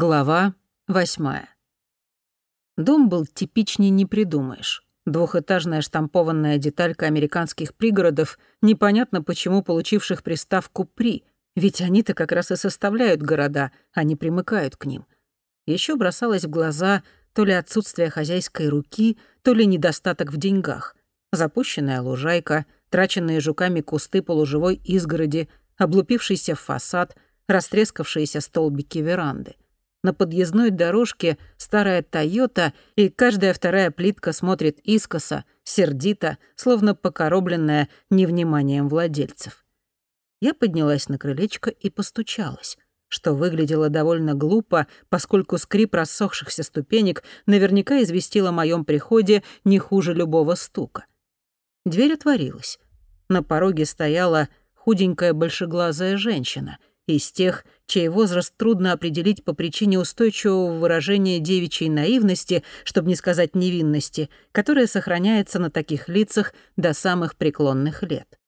Глава восьмая. Дом был типичней не придумаешь. Двухэтажная штампованная деталька американских пригородов, непонятно почему получивших приставку «при», ведь они-то как раз и составляют города, а не примыкают к ним. Еще бросалось в глаза то ли отсутствие хозяйской руки, то ли недостаток в деньгах. Запущенная лужайка, траченные жуками кусты полуживой изгороди, облупившийся фасад, растрескавшиеся столбики веранды — на подъездной дорожке старая «Тойота», и каждая вторая плитка смотрит искоса, сердито, словно покоробленная невниманием владельцев. Я поднялась на крылечко и постучалась, что выглядело довольно глупо, поскольку скрип рассохшихся ступенек наверняка известил о моем приходе не хуже любого стука. Дверь отворилась. На пороге стояла худенькая большеглазая женщина — из тех, чей возраст трудно определить по причине устойчивого выражения девичьей наивности, чтобы не сказать невинности, которая сохраняется на таких лицах до самых преклонных лет.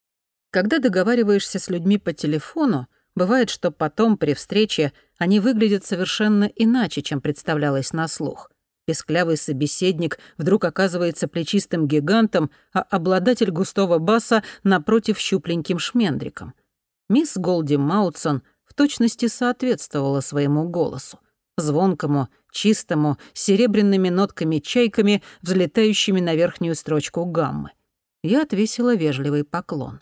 Когда договариваешься с людьми по телефону, бывает, что потом при встрече они выглядят совершенно иначе, чем представлялось на слух. Песклявый собеседник вдруг оказывается плечистым гигантом, а обладатель густого баса напротив щупленьким шмендриком. Мисс Голди Маутсон точности соответствовала своему голосу. Звонкому, чистому, с серебряными нотками-чайками, взлетающими на верхнюю строчку гаммы. Я отвесила вежливый поклон.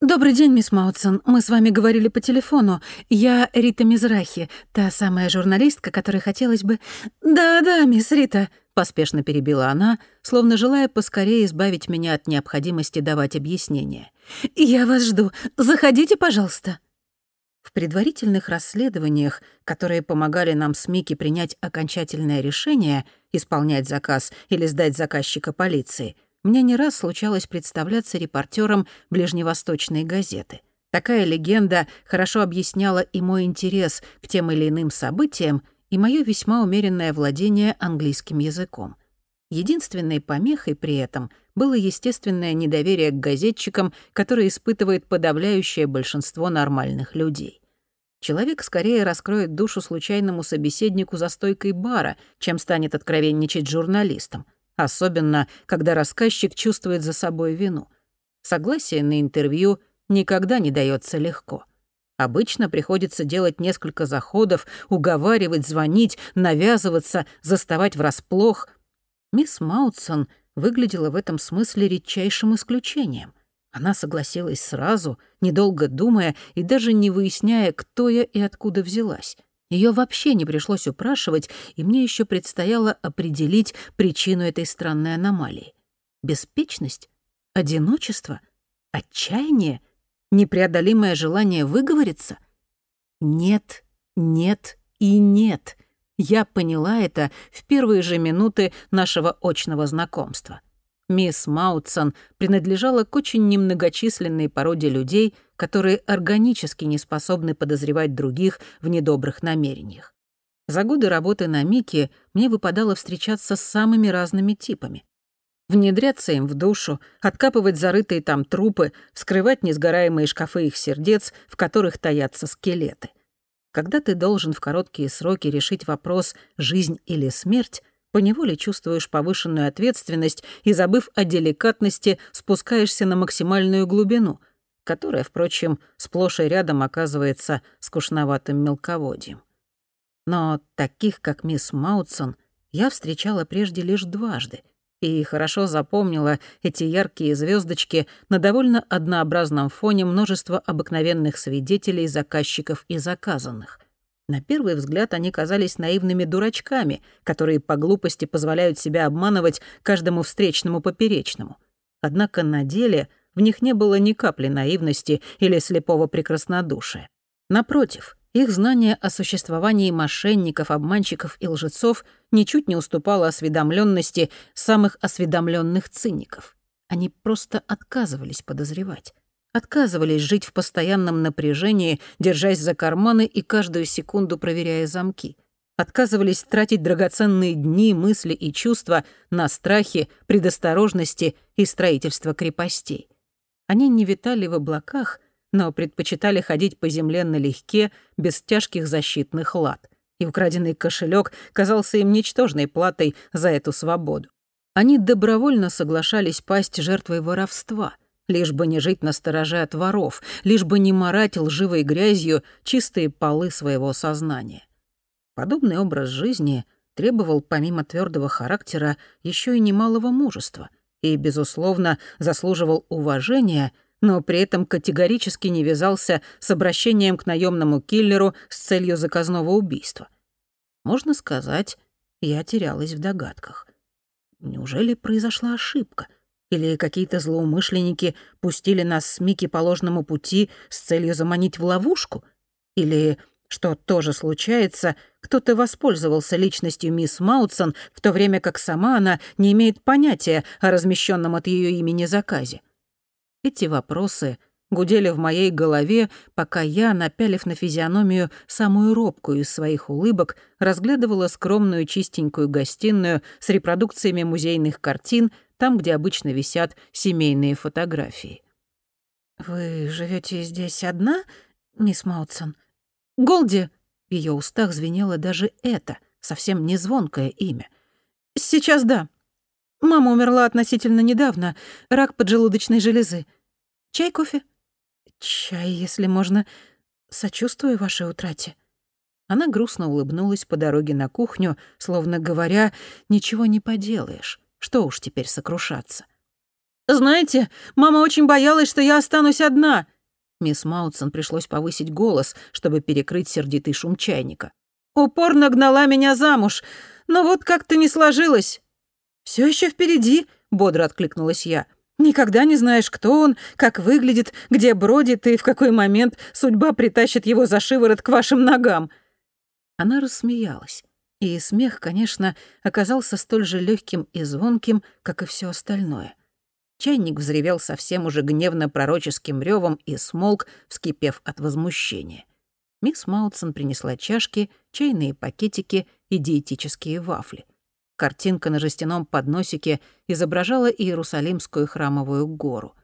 «Добрый день, мисс Маутсон. Мы с вами говорили по телефону. Я Рита Мизрахи, та самая журналистка, которой хотелось бы...» «Да-да, мисс Рита», — поспешно перебила она, словно желая поскорее избавить меня от необходимости давать объяснения. «Я вас жду. Заходите, пожалуйста». В предварительных расследованиях, которые помогали нам с Микки принять окончательное решение, исполнять заказ или сдать заказчика полиции, мне не раз случалось представляться репортером ближневосточной газеты. Такая легенда хорошо объясняла и мой интерес к тем или иным событиям, и мое весьма умеренное владение английским языком. Единственной помехой при этом было естественное недоверие к газетчикам, которое испытывает подавляющее большинство нормальных людей. Человек скорее раскроет душу случайному собеседнику за стойкой бара, чем станет откровенничать журналистом, особенно когда рассказчик чувствует за собой вину. Согласие на интервью никогда не дается легко. Обычно приходится делать несколько заходов, уговаривать, звонить, навязываться, заставать врасплох. Мисс Маутсон выглядела в этом смысле редчайшим исключением — она согласилась сразу, недолго думая и даже не выясняя, кто я и откуда взялась. Ее вообще не пришлось упрашивать, и мне еще предстояло определить причину этой странной аномалии. Беспечность? Одиночество? Отчаяние? Непреодолимое желание выговориться? Нет, нет и нет. Я поняла это в первые же минуты нашего очного знакомства. Мисс Маутсон принадлежала к очень немногочисленной породе людей, которые органически не способны подозревать других в недобрых намерениях. За годы работы на Мике мне выпадало встречаться с самыми разными типами. Внедряться им в душу, откапывать зарытые там трупы, вскрывать несгораемые шкафы их сердец, в которых таятся скелеты. Когда ты должен в короткие сроки решить вопрос «жизнь или смерть», поневоле чувствуешь повышенную ответственность и, забыв о деликатности, спускаешься на максимальную глубину, которая, впрочем, сплошь и рядом оказывается скучноватым мелководьем. Но таких, как мисс Маутсон, я встречала прежде лишь дважды и хорошо запомнила эти яркие звездочки на довольно однообразном фоне множества обыкновенных свидетелей, заказчиков и заказанных — на первый взгляд они казались наивными дурачками, которые по глупости позволяют себя обманывать каждому встречному поперечному. Однако на деле в них не было ни капли наивности или слепого прекраснодушия. Напротив, их знание о существовании мошенников, обманщиков и лжецов ничуть не уступало осведомленности самых осведомленных циников. Они просто отказывались подозревать отказывались жить в постоянном напряжении, держась за карманы и каждую секунду проверяя замки. Отказывались тратить драгоценные дни, мысли и чувства на страхи, предосторожности и строительство крепостей. Они не витали в облаках, но предпочитали ходить по земле налегке, без тяжких защитных лад. и украденный кошелек казался им ничтожной платой за эту свободу. Они добровольно соглашались пасть жертвой воровства, лишь бы не жить на стороже от воров, лишь бы не марать лживой грязью чистые полы своего сознания. Подобный образ жизни требовал помимо твердого характера еще и немалого мужества и, безусловно, заслуживал уважения, но при этом категорически не вязался с обращением к наемному киллеру с целью заказного убийства. Можно сказать, я терялась в догадках. Неужели произошла ошибка? Или какие-то злоумышленники пустили нас с Мики по ложному пути с целью заманить в ловушку? Или что тоже случается, кто-то воспользовался личностью мисс Маутсон, в то время как сама она не имеет понятия о размещенном от ее имени заказе. Эти вопросы гудели в моей голове, пока я, напялив на физиономию самую робкую из своих улыбок, разглядывала скромную чистенькую гостиную с репродукциями музейных картин, там, где обычно висят семейные фотографии. «Вы живете здесь одна, мисс Маутсон?» Голди!» В ее устах звенело даже это, совсем не звонкое имя. «Сейчас да. Мама умерла относительно недавно. Рак поджелудочной железы. Чай, кофе?» «Чай, если можно. Сочувствую вашей утрате». Она грустно улыбнулась по дороге на кухню, словно говоря, «Ничего не поделаешь. Что уж теперь сокрушаться». «Знаете, мама очень боялась, что я останусь одна», Мисс Маутсон пришлось повысить голос, чтобы перекрыть сердитый шум чайника. «Упорно гнала меня замуж, но вот как-то не сложилось». Все еще впереди», — бодро откликнулась я. «Никогда не знаешь, кто он, как выглядит, где бродит и в какой момент судьба притащит его за шиворот к вашим ногам». Она рассмеялась. И смех, конечно, оказался столь же легким и звонким, как и все остальное. Чайник взревел совсем уже гневно-пророческим ревом и смолк, вскипев от возмущения. Мисс Маутсон принесла чашки, чайные пакетики и диетические вафли. Картинка на жестяном подносике изображала Иерусалимскую храмовую гору.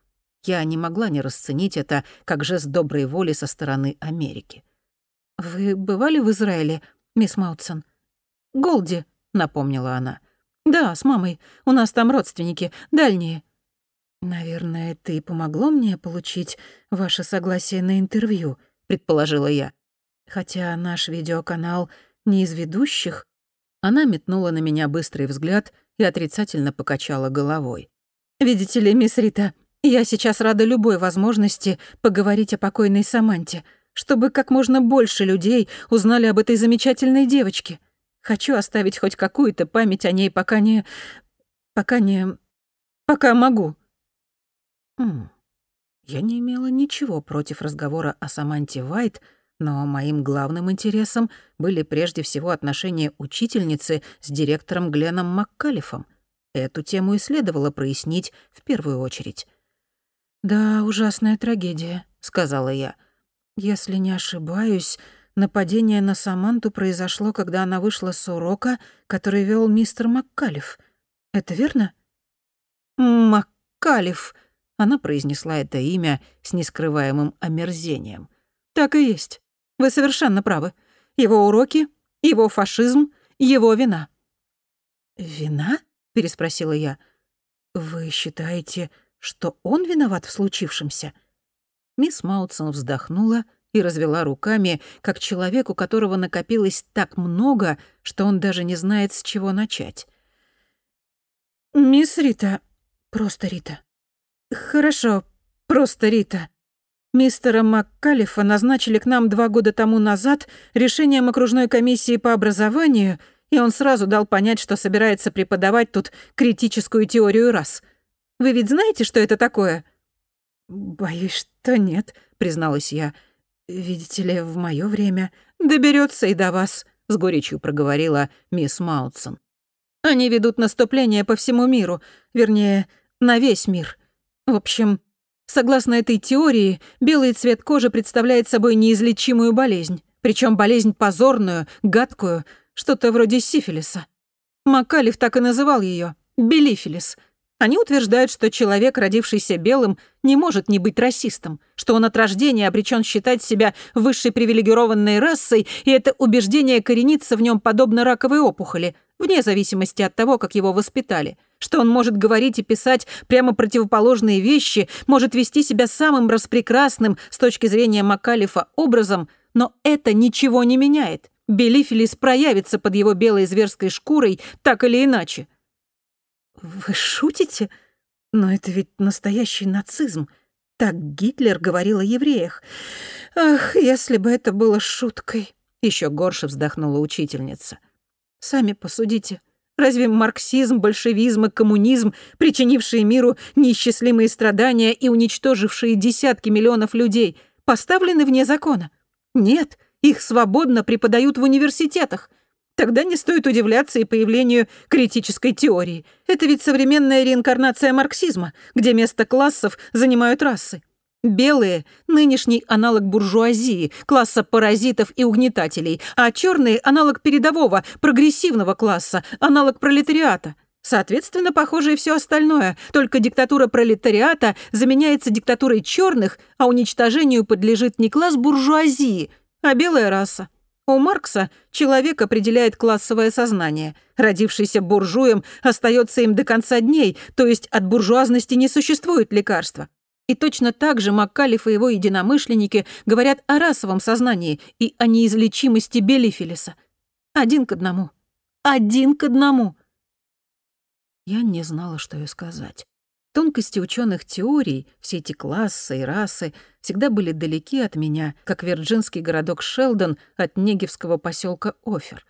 Я не могла не расценить это как жест доброй воли со стороны Америки. «Вы бывали в Израиле, мисс Маутсон?» «Голди», — напомнила она. «Да, с мамой. У нас там родственники, дальние». «Наверное, и помогло мне получить ваше согласие на интервью», — предположила я. «Хотя наш видеоканал не из ведущих». Она метнула на меня быстрый взгляд и отрицательно покачала головой. «Видите ли, мисс Рита, я сейчас рада любой возможности поговорить о покойной Саманте, чтобы как можно больше людей узнали об этой замечательной девочке. Хочу оставить хоть какую-то память о ней, пока не... пока не... пока могу». Хм. Я не имела ничего против разговора о Саманте Вайт, но моим главным интересом были прежде всего отношения учительницы с директором Гленном Маккалифом. Эту тему и следовало прояснить в первую очередь. «Да, ужасная трагедия», — сказала я. «Если не ошибаюсь, нападение на Саманту произошло, когда она вышла с урока, который вел мистер Маккалиф. Это верно?» «Маккалиф», она произнесла это имя с нескрываемым омерзением. «Так и есть. Вы совершенно правы. Его уроки, его фашизм, его вина». «Вина?» — переспросила я. «Вы считаете, что он виноват в случившемся?» Мисс Маутсон вздохнула и развела руками, как человек, у которого накопилось так много, что он даже не знает, с чего начать. «Мисс Рита, просто Рита, «Хорошо, просто Рита. Мистера МакКалифа назначили к нам два года тому назад решением окружной комиссии по образованию, и он сразу дал понять, что собирается преподавать тут критическую теорию рас. Вы ведь знаете, что это такое?» «Боюсь, что нет», — призналась я. «Видите ли, в моё время доберётся и до вас», — с горечью проговорила мисс Маутсон. «Они ведут наступление по всему миру, вернее, на весь мир. В общем, согласно этой теории, белый цвет кожи представляет собой неизлечимую болезнь, причем болезнь позорную, гадкую, что-то вроде сифилиса. Макалев так и называл ее белифилис. Они утверждают, что человек, родившийся белым, не может не быть расистом, что он от рождения обречен считать себя высшей привилегированной расой, и это убеждение коренится в нем подобно раковой опухоли, вне зависимости от того, как его воспитали, что он может говорить и писать прямо противоположные вещи, может вести себя самым распрекрасным с точки зрения Макалифа образом, но это ничего не меняет. Белифилис проявится под его белой зверской шкурой так или иначе. «Вы шутите? Но это ведь настоящий нацизм. Так Гитлер говорил о евреях. Ах, если бы это было шуткой!» Еще горше вздохнула учительница. «Сами посудите. Разве марксизм, большевизм и коммунизм, причинившие миру неисчислимые страдания и уничтожившие десятки миллионов людей, поставлены вне закона? Нет, их свободно преподают в университетах. Тогда не стоит удивляться и появлению критической теории. Это ведь современная реинкарнация марксизма, где место классов занимают расы. Белые — нынешний аналог буржуазии, класса паразитов и угнетателей, а черные — аналог передового, прогрессивного класса, аналог пролетариата. Соответственно, похоже и все остальное, только диктатура пролетариата заменяется диктатурой черных, а уничтожению подлежит не класс буржуазии, а белая раса. У Маркса человек определяет классовое сознание. Родившийся буржуем остается им до конца дней, то есть от буржуазности не существует лекарства. И точно так же Маккалиф и его единомышленники говорят о расовом сознании и о неизлечимости Белифилиса. Один к одному. Один к одному. Я не знала, что и сказать. Тонкости ученых теорий, все эти классы и расы, всегда были далеки от меня, как вирджинский городок Шелдон от негевского поселка Офер.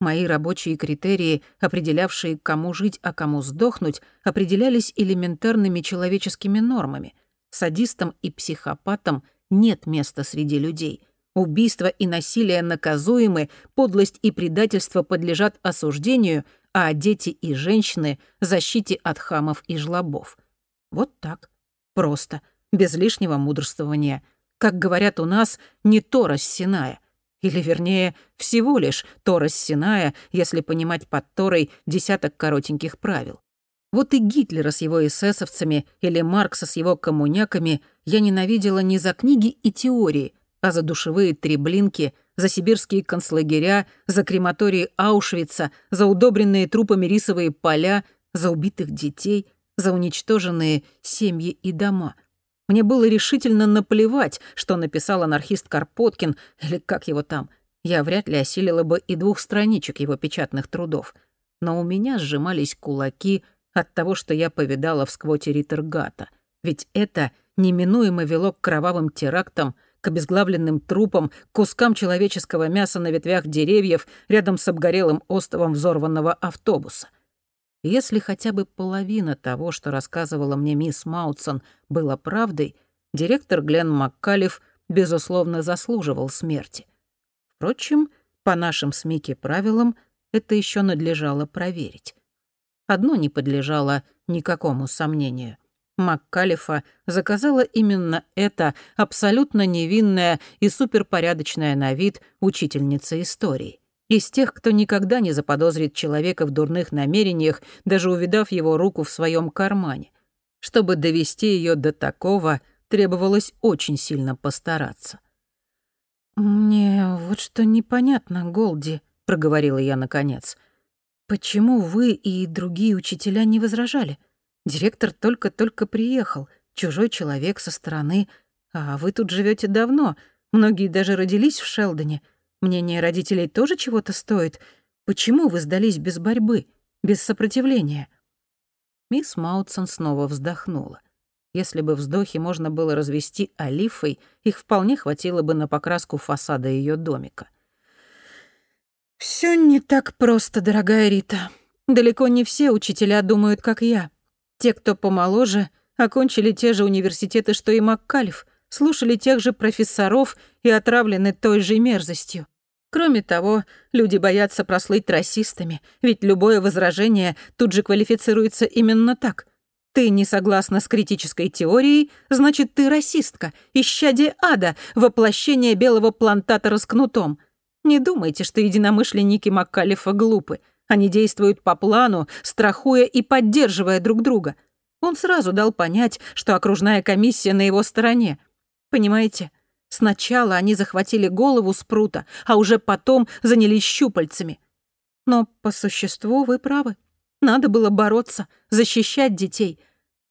Мои рабочие критерии, определявшие, кому жить, а кому сдохнуть, определялись элементарными человеческими нормами. Садистам и психопатам нет места среди людей. Убийство и насилие наказуемы, подлость и предательство подлежат осуждению, а дети и женщины — защите от хамов и жлобов. Вот так. Просто. Без лишнего мудрствования. Как говорят у нас, не Тора Синая. Или, вернее, всего лишь Тора Синая, если понимать под Торой десяток коротеньких правил. Вот и Гитлера с его эсэсовцами или Маркса с его коммуняками я ненавидела не за книги и теории, а за душевые треблинки, за сибирские концлагеря, за крематории Аушвица, за удобренные трупами рисовые поля, за убитых детей — за уничтоженные семьи и дома. Мне было решительно наплевать, что написал анархист Карпоткин, или как его там. Я вряд ли осилила бы и двух страничек его печатных трудов. Но у меня сжимались кулаки от того, что я повидала в сквоте Риттергата. Ведь это неминуемо вело к кровавым терактам, к обезглавленным трупам, к кускам человеческого мяса на ветвях деревьев рядом с обгорелым островом взорванного автобуса — если хотя бы половина того, что рассказывала мне мисс Маутсон, была правдой, директор Глен Маккалев, безусловно, заслуживал смерти. Впрочем, по нашим с Микки правилам, это еще надлежало проверить. Одно не подлежало никакому сомнению. Маккалифа заказала именно это абсолютно невинная и суперпорядочная на вид учительница истории из тех, кто никогда не заподозрит человека в дурных намерениях, даже увидав его руку в своем кармане. Чтобы довести ее до такого, требовалось очень сильно постараться. «Мне вот что непонятно, Голди», — проговорила я наконец. «Почему вы и другие учителя не возражали? Директор только-только приехал, чужой человек со стороны, а вы тут живете давно, многие даже родились в Шелдоне. Мнение родителей тоже чего-то стоит. Почему вы сдались без борьбы, без сопротивления?» Мисс Маутсон снова вздохнула. Если бы вздохи можно было развести олифой, их вполне хватило бы на покраску фасада ее домика. Все не так просто, дорогая Рита. Далеко не все учителя думают, как я. Те, кто помоложе, окончили те же университеты, что и Маккалев, слушали тех же профессоров и отравлены той же мерзостью. Кроме того, люди боятся прослыть расистами, ведь любое возражение тут же квалифицируется именно так. Ты не согласна с критической теорией, значит, ты расистка, исчадие ада, воплощение белого плантатора с кнутом. Не думайте, что единомышленники Маккалифа глупы. Они действуют по плану, страхуя и поддерживая друг друга. Он сразу дал понять, что окружная комиссия на его стороне. Понимаете, сначала они захватили голову Спрута, а уже потом занялись щупальцами. Но по существу вы правы. Надо было бороться, защищать детей.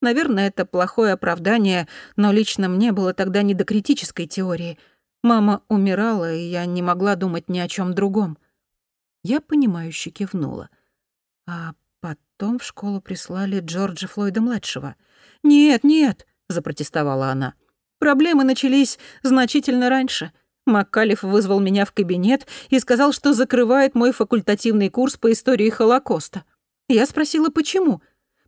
Наверное, это плохое оправдание, но лично мне было тогда не до критической теории. Мама умирала, и я не могла думать ни о чем другом. Я понимающе кивнула. А потом в школу прислали Джорджа Флойда-младшего. «Нет, нет», — запротестовала она. «Проблемы начались значительно раньше. Маккалев вызвал меня в кабинет и сказал, что закрывает мой факультативный курс по истории Холокоста. Я спросила, почему.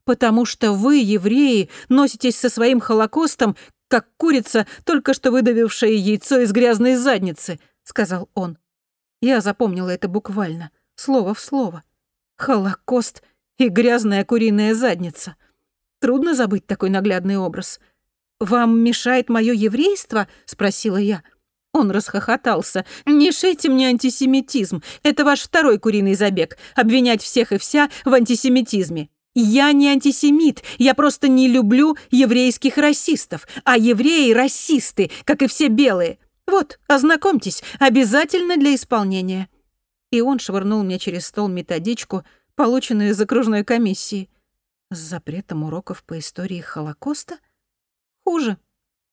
«Потому что вы, евреи, носитесь со своим Холокостом, как курица, только что выдавившая яйцо из грязной задницы», — сказал он. Я запомнила это буквально, слово в слово. Холокост и грязная куриная задница. Трудно забыть такой наглядный образ. «Вам мешает мое еврейство?» — спросила я. Он расхохотался. «Не шейте мне антисемитизм. Это ваш второй куриный забег — обвинять всех и вся в антисемитизме. Я не антисемит, я просто не люблю еврейских расистов, а евреи — расисты, как и все белые. Вот, ознакомьтесь, обязательно для исполнения». И он швырнул мне через стол методичку, полученную из окружной комиссии. С запретом уроков по истории Холокоста? Хуже.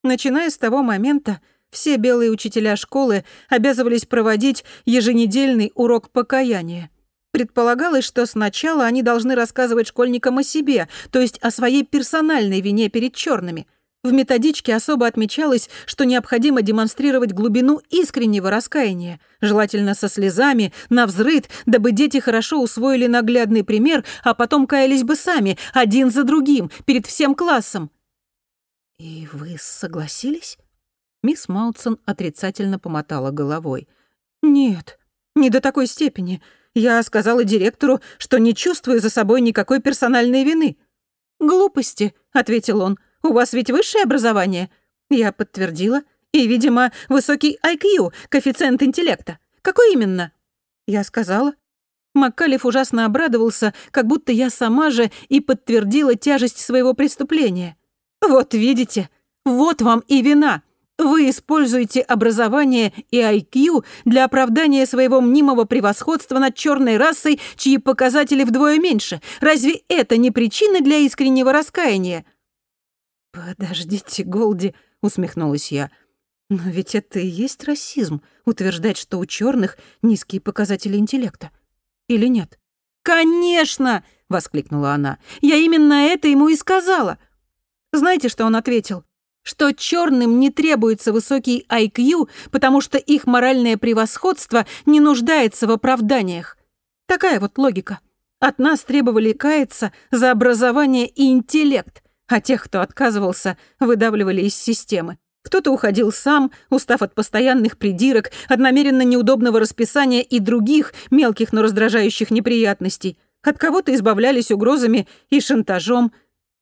Начиная с того момента, все белые учителя школы обязывались проводить еженедельный урок покаяния. Предполагалось, что сначала они должны рассказывать школьникам о себе, то есть о своей персональной вине перед черными. В методичке особо отмечалось, что необходимо демонстрировать глубину искреннего раскаяния, желательно со слезами, на взрыд, дабы дети хорошо усвоили наглядный пример, а потом каялись бы сами, один за другим, перед всем классом. «И вы согласились?» Мисс Маутсон отрицательно помотала головой. «Нет, не до такой степени. Я сказала директору, что не чувствую за собой никакой персональной вины». «Глупости», — ответил он. «У вас ведь высшее образование?» Я подтвердила. «И, видимо, высокий IQ, коэффициент интеллекта. Какой именно?» Я сказала. Маккалев ужасно обрадовался, как будто я сама же и подтвердила тяжесть своего преступления. «Вот видите, вот вам и вина. Вы используете образование и IQ для оправдания своего мнимого превосходства над черной расой, чьи показатели вдвое меньше. Разве это не причина для искреннего раскаяния?» «Подождите, Голди», — усмехнулась я. «Но ведь это и есть расизм, утверждать, что у черных низкие показатели интеллекта. Или нет?» «Конечно!» — воскликнула она. «Я именно это ему и сказала». Знаете, что он ответил? Что черным не требуется высокий IQ, потому что их моральное превосходство не нуждается в оправданиях. Такая вот логика. От нас требовали каяться за образование и интеллект, а тех, кто отказывался, выдавливали из системы. Кто-то уходил сам, устав от постоянных придирок, от намеренно неудобного расписания и других мелких, но раздражающих неприятностей. От кого-то избавлялись угрозами и шантажом.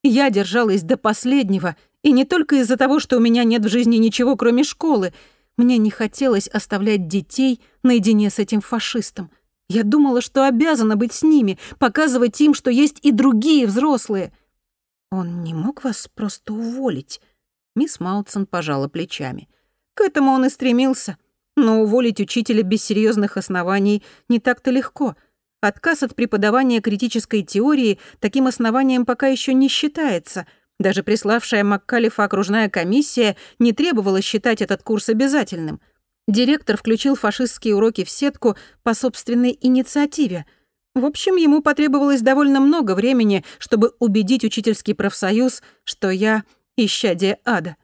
Я держалась до последнего — и не только из-за того, что у меня нет в жизни ничего, кроме школы. Мне не хотелось оставлять детей наедине с этим фашистом. Я думала, что обязана быть с ними, показывать им, что есть и другие взрослые. Он не мог вас просто уволить. Мисс Маутсон пожала плечами. К этому он и стремился. Но уволить учителя без серьезных оснований не так-то легко. Отказ от преподавания критической теории таким основанием пока еще не считается — даже приславшая Маккалифа окружная комиссия не требовала считать этот курс обязательным. Директор включил фашистские уроки в сетку по собственной инициативе. В общем, ему потребовалось довольно много времени, чтобы убедить учительский профсоюз, что я исчадие ада.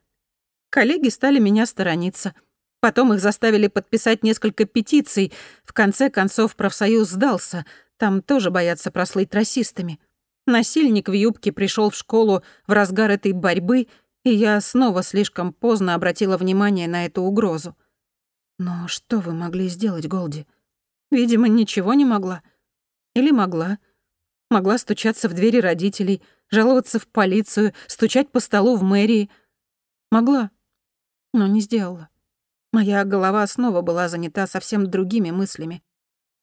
Коллеги стали меня сторониться. Потом их заставили подписать несколько петиций. В конце концов, профсоюз сдался. Там тоже боятся прослыть расистами. Насильник в юбке пришел в школу в разгар этой борьбы, и я снова слишком поздно обратила внимание на эту угрозу. Но что вы могли сделать, Голди? Видимо, ничего не могла. Или могла. Могла стучаться в двери родителей, жаловаться в полицию, стучать по столу в мэрии. Могла, но не сделала. Моя голова снова была занята совсем другими мыслями.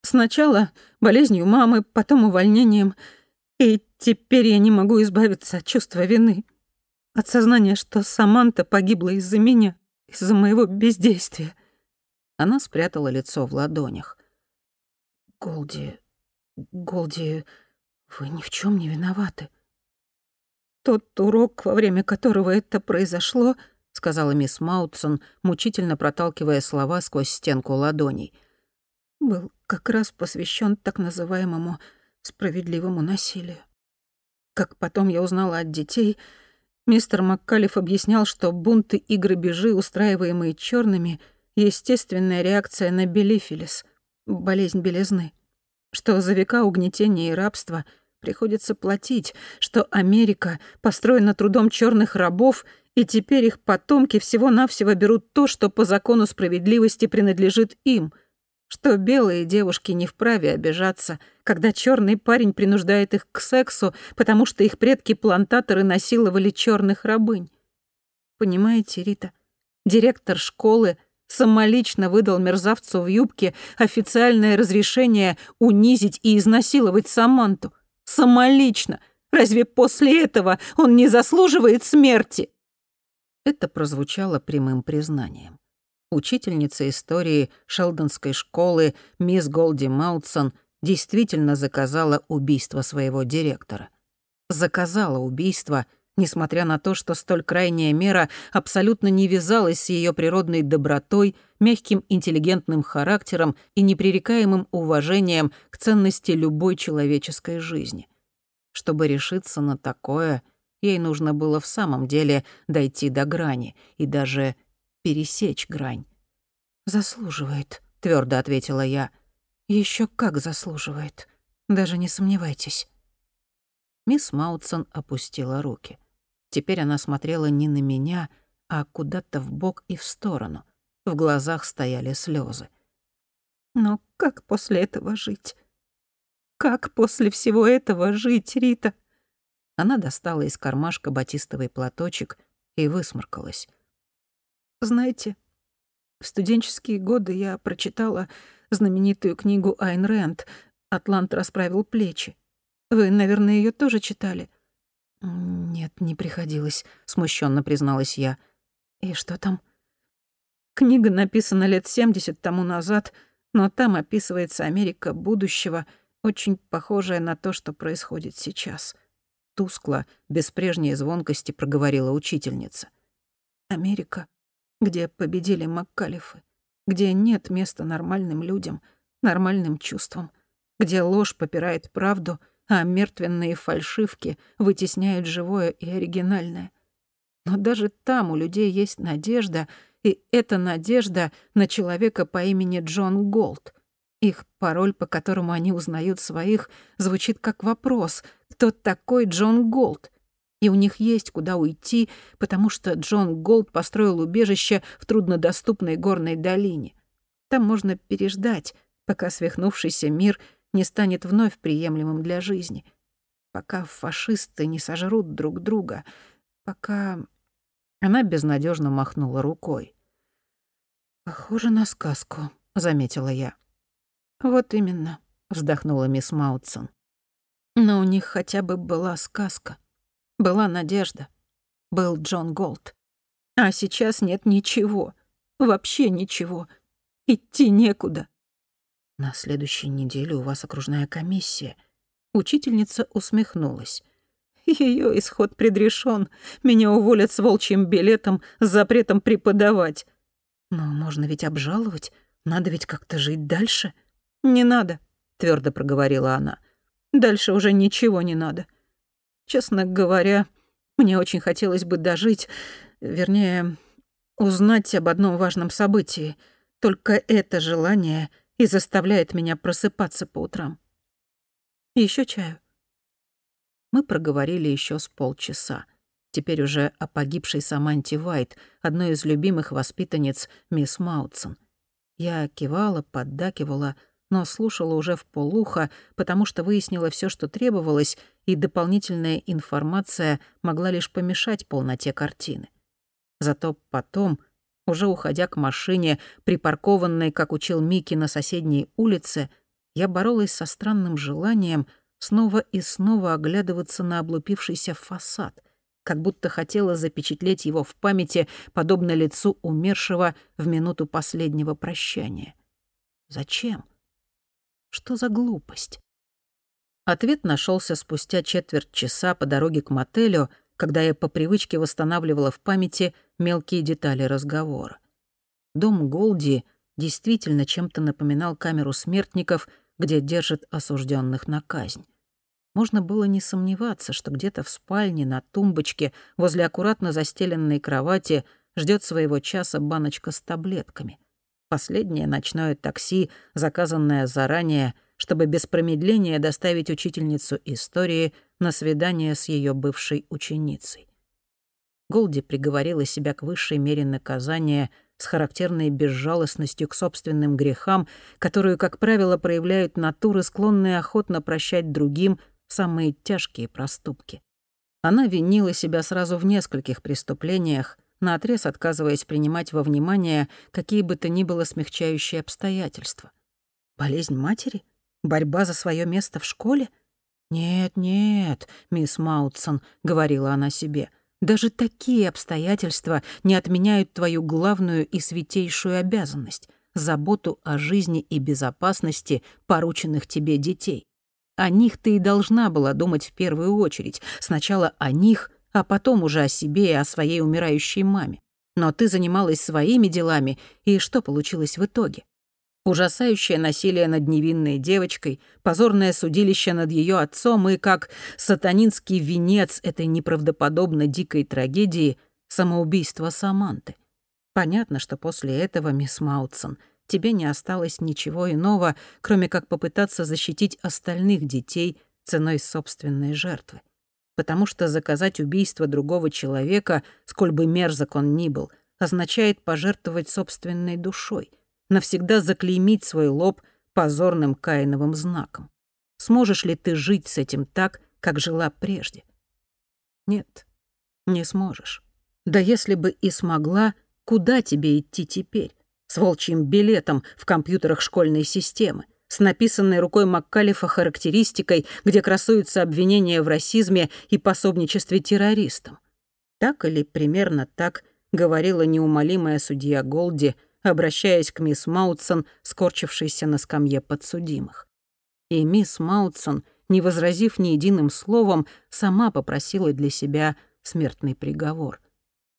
Сначала болезнью мамы, потом увольнением — и теперь я не могу избавиться от чувства вины. От сознания, что Саманта погибла из-за меня, из-за моего бездействия. Она спрятала лицо в ладонях. Голди, Голди, вы ни в чем не виноваты. Тот урок, во время которого это произошло, сказала мисс Маутсон, мучительно проталкивая слова сквозь стенку ладоней, был как раз посвящен так называемому справедливому насилию. Как потом я узнала от детей, мистер Маккалиф объяснял, что бунты и грабежи, устраиваемые черными, естественная реакция на белифилис, болезнь белизны, что за века угнетения и рабства приходится платить, что Америка построена трудом черных рабов, и теперь их потомки всего-навсего берут то, что по закону справедливости принадлежит им — что белые девушки не вправе обижаться, когда черный парень принуждает их к сексу, потому что их предки-плантаторы насиловали черных рабынь. Понимаете, Рита, директор школы самолично выдал мерзавцу в юбке официальное разрешение унизить и изнасиловать Саманту. Самолично. Разве после этого он не заслуживает смерти? Это прозвучало прямым признанием учительница истории Шелдонской школы мисс Голди Маутсон действительно заказала убийство своего директора. Заказала убийство, несмотря на то, что столь крайняя мера абсолютно не вязалась с ее природной добротой, мягким интеллигентным характером и непререкаемым уважением к ценности любой человеческой жизни. Чтобы решиться на такое, ей нужно было в самом деле дойти до грани и даже пересечь грань. «Заслуживает», — твердо ответила я. Еще как заслуживает. Даже не сомневайтесь». Мисс Маутсон опустила руки. Теперь она смотрела не на меня, а куда-то в бок и в сторону. В глазах стояли слезы. «Но как после этого жить? Как после всего этого жить, Рита?» Она достала из кармашка батистовый платочек и высморкалась. Знаете, в студенческие годы я прочитала знаменитую книгу Айн Рэнд «Атлант расправил плечи». Вы, наверное, ее тоже читали? Нет, не приходилось, смущенно призналась я. И что там? Книга написана лет 70 тому назад, но там описывается Америка будущего, очень похожая на то, что происходит сейчас. Тускло, без прежней звонкости проговорила учительница. Америка где победили Маккалифы, где нет места нормальным людям, нормальным чувствам, где ложь попирает правду, а мертвенные фальшивки вытесняют живое и оригинальное. Но даже там у людей есть надежда, и эта надежда на человека по имени Джон Голд. Их пароль, по которому они узнают своих, звучит как вопрос «Кто такой Джон Голт?» И у них есть куда уйти, потому что Джон Голт построил убежище в труднодоступной горной долине. Там можно переждать, пока свихнувшийся мир не станет вновь приемлемым для жизни, пока фашисты не сожрут друг друга, пока... Она безнадежно махнула рукой. «Похоже на сказку», — заметила я. «Вот именно», — вздохнула мисс Маутсон. «Но у них хотя бы была сказка. Была надежда. Был Джон Голд. А сейчас нет ничего. Вообще ничего. Идти некуда. На следующей неделе у вас окружная комиссия. Учительница усмехнулась. Ее исход предрешен. Меня уволят с волчьим билетом с запретом преподавать. Но можно ведь обжаловать. Надо ведь как-то жить дальше. Не надо, твердо проговорила она. Дальше уже ничего не надо. Честно говоря, мне очень хотелось бы дожить, вернее, узнать об одном важном событии. Только это желание и заставляет меня просыпаться по утрам. Еще чаю. Мы проговорили еще с полчаса. Теперь уже о погибшей Саманте Вайт, одной из любимых воспитанниц мисс Маутсон. Я кивала, поддакивала, но слушала уже в полухо, потому что выяснила все, что требовалось, и дополнительная информация могла лишь помешать полноте картины. Зато потом, уже уходя к машине, припаркованной, как учил Микки, на соседней улице, я боролась со странным желанием снова и снова оглядываться на облупившийся фасад, как будто хотела запечатлеть его в памяти, подобно лицу умершего в минуту последнего прощания. Зачем? Что за глупость? Ответ нашелся спустя четверть часа по дороге к мотелю, когда я по привычке восстанавливала в памяти мелкие детали разговора. Дом Голди действительно чем-то напоминал камеру смертников, где держат осужденных на казнь. Можно было не сомневаться, что где-то в спальне, на тумбочке, возле аккуратно застеленной кровати ждет своего часа баночка с таблетками. Последнее ночное такси, заказанное заранее, чтобы без промедления доставить учительницу истории на свидание с ее бывшей ученицей. Голди приговорила себя к высшей мере наказания с характерной безжалостностью к собственным грехам, которую, как правило, проявляют натуры, склонные охотно прощать другим самые тяжкие проступки. Она винила себя сразу в нескольких преступлениях, наотрез отказываясь принимать во внимание какие бы то ни было смягчающие обстоятельства. Болезнь матери? Борьба за свое место в школе? «Нет, нет, мисс Маутсон», — говорила она себе, — «даже такие обстоятельства не отменяют твою главную и святейшую обязанность — заботу о жизни и безопасности порученных тебе детей. О них ты и должна была думать в первую очередь. Сначала о них, а потом уже о себе и о своей умирающей маме. Но ты занималась своими делами, и что получилось в итоге? Ужасающее насилие над невинной девочкой, позорное судилище над ее отцом и, как сатанинский венец этой неправдоподобно дикой трагедии, самоубийство Саманты. Понятно, что после этого, мисс Маутсон, тебе не осталось ничего иного, кроме как попытаться защитить остальных детей ценой собственной жертвы. Потому что заказать убийство другого человека, сколь бы мерзок он ни был, означает пожертвовать собственной душой — навсегда заклеймить свой лоб позорным каиновым знаком. Сможешь ли ты жить с этим так, как жила прежде? Нет, не сможешь. Да если бы и смогла, куда тебе идти теперь? С волчьим билетом в компьютерах школьной системы, с написанной рукой Маккалифа характеристикой, где красуются обвинения в расизме и пособничестве террористам. Так или примерно так говорила неумолимая судья Голди — обращаясь к мисс Маутсон, скорчившейся на скамье подсудимых. И мисс Маутсон, не возразив ни единым словом, сама попросила для себя смертный приговор.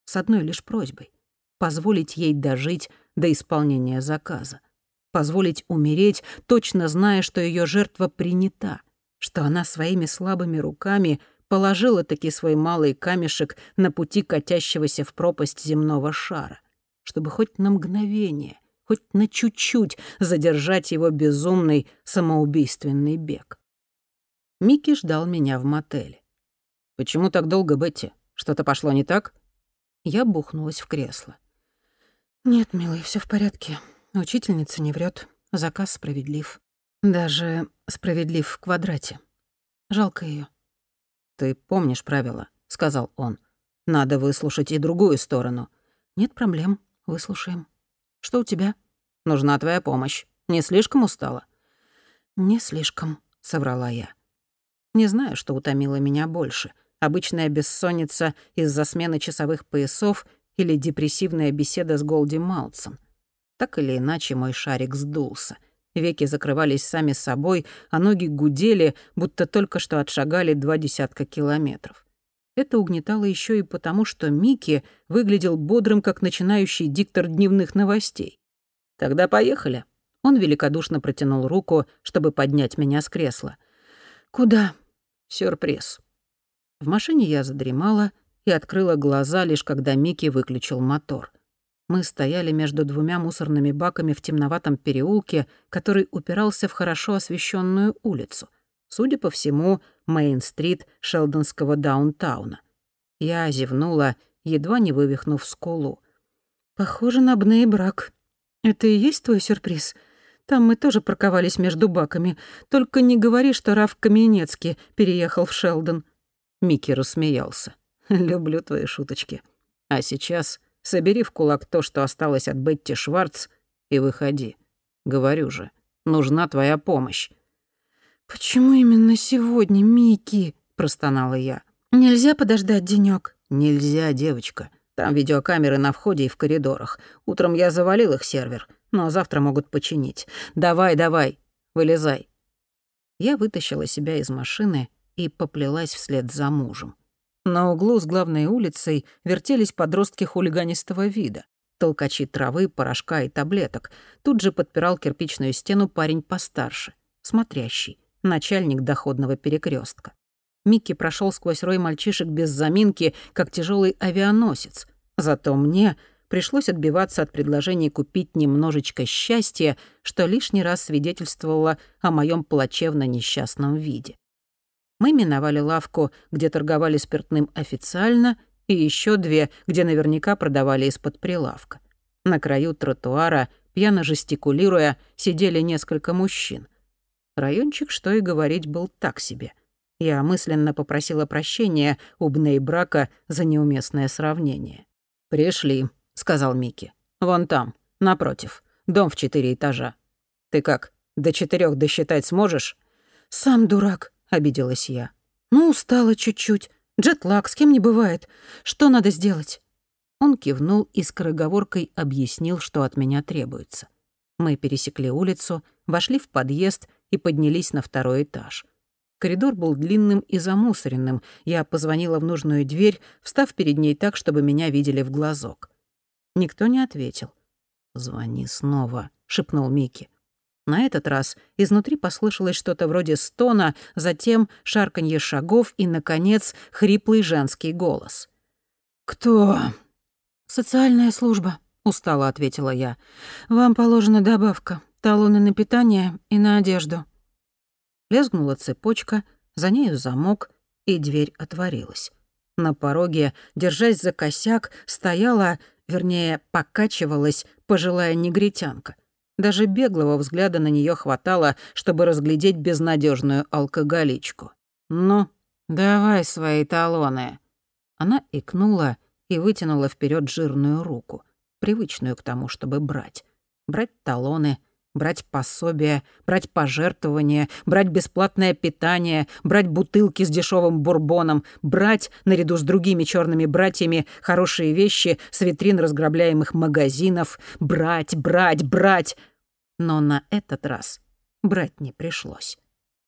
С одной лишь просьбой — позволить ей дожить до исполнения заказа. Позволить умереть, точно зная, что ее жертва принята, что она своими слабыми руками положила таки свой малый камешек на пути катящегося в пропасть земного шара — чтобы хоть на мгновение, хоть на чуть-чуть задержать его безумный самоубийственный бег. Микки ждал меня в мотеле. «Почему так долго, Бетти? Что-то пошло не так?» Я бухнулась в кресло. «Нет, милый, все в порядке. Учительница не врет. Заказ справедлив. Даже справедлив в квадрате. Жалко ее. «Ты помнишь правила», — сказал он. «Надо выслушать и другую сторону». «Нет проблем. Выслушаем. Что у тебя? Нужна твоя помощь. Не слишком устала? Не слишком, соврала я. Не знаю, что утомило меня больше. Обычная бессонница из-за смены часовых поясов или депрессивная беседа с Голди Маутсон. Так или иначе, мой шарик сдулся. Веки закрывались сами собой, а ноги гудели, будто только что отшагали два десятка километров. Это угнетало еще и потому, что Микки выглядел бодрым, как начинающий диктор дневных новостей. «Тогда поехали». Он великодушно протянул руку, чтобы поднять меня с кресла. «Куда?» «Сюрприз». В машине я задремала и открыла глаза, лишь когда Микки выключил мотор. Мы стояли между двумя мусорными баками в темноватом переулке, который упирался в хорошо освещенную улицу — Судя по всему, Мейн-стрит шелдонского даунтауна. Я зевнула, едва не вывихнув скулу. «Похоже на бный брак. Это и есть твой сюрприз? Там мы тоже парковались между баками. Только не говори, что Раф Каменецкий переехал в Шелдон». Микки рассмеялся. «Люблю твои шуточки. А сейчас собери в кулак то, что осталось от Бетти Шварц, и выходи. Говорю же, нужна твоя помощь. «Почему именно сегодня, Микки?» — простонала я. «Нельзя подождать денёк?» «Нельзя, девочка. Там видеокамеры на входе и в коридорах. Утром я завалил их сервер, но завтра могут починить. Давай, давай, вылезай». Я вытащила себя из машины и поплелась вслед за мужем. На углу с главной улицей вертелись подростки хулиганистого вида. Толкачи травы, порошка и таблеток. Тут же подпирал кирпичную стену парень постарше, смотрящий, начальник доходного перекрестка. Микки прошел сквозь рой мальчишек без заминки, как тяжелый авианосец. Зато мне пришлось отбиваться от предложений купить немножечко счастья, что лишний раз свидетельствовало о моем плачевно несчастном виде. Мы миновали лавку, где торговали спиртным официально, и еще две, где наверняка продавали из-под прилавка. На краю тротуара, пьяно жестикулируя, сидели несколько мужчин. Райончик, что и говорить, был так себе — я мысленно попросила прощения у Бнейбрака за неуместное сравнение. «Пришли», — сказал Микки. «Вон там, напротив. Дом в четыре этажа. Ты как, до четырех досчитать сможешь?» «Сам дурак», — обиделась я. «Ну, устала чуть-чуть. Джетлаг, с кем не бывает. Что надо сделать?» Он кивнул и скороговоркой объяснил, что от меня требуется. Мы пересекли улицу, вошли в подъезд и поднялись на второй этаж. Коридор был длинным и замусоренным. Я позвонила в нужную дверь, встав перед ней так, чтобы меня видели в глазок. Никто не ответил. «Звони снова», — шепнул Микки. На этот раз изнутри послышалось что-то вроде стона, затем шарканье шагов и, наконец, хриплый женский голос. «Кто?» «Социальная служба», — устало ответила я. «Вам положена добавка, талоны на питание и на одежду». Лезгнула цепочка, за нею замок, и дверь отворилась. На пороге, держась за косяк, стояла, вернее, покачивалась пожилая негритянка. Даже беглого взгляда на нее хватало, чтобы разглядеть безнадежную алкоголичку. «Ну, давай свои талоны». Она икнула и вытянула вперед жирную руку, привычную к тому, чтобы брать. Брать талоны — Брать пособия, брать пожертвования, брать бесплатное питание, брать бутылки с дешевым бурбоном, брать, наряду с другими черными братьями, хорошие вещи с витрин разграбляемых магазинов, брать, брать, брать. Но на этот раз брать не пришлось.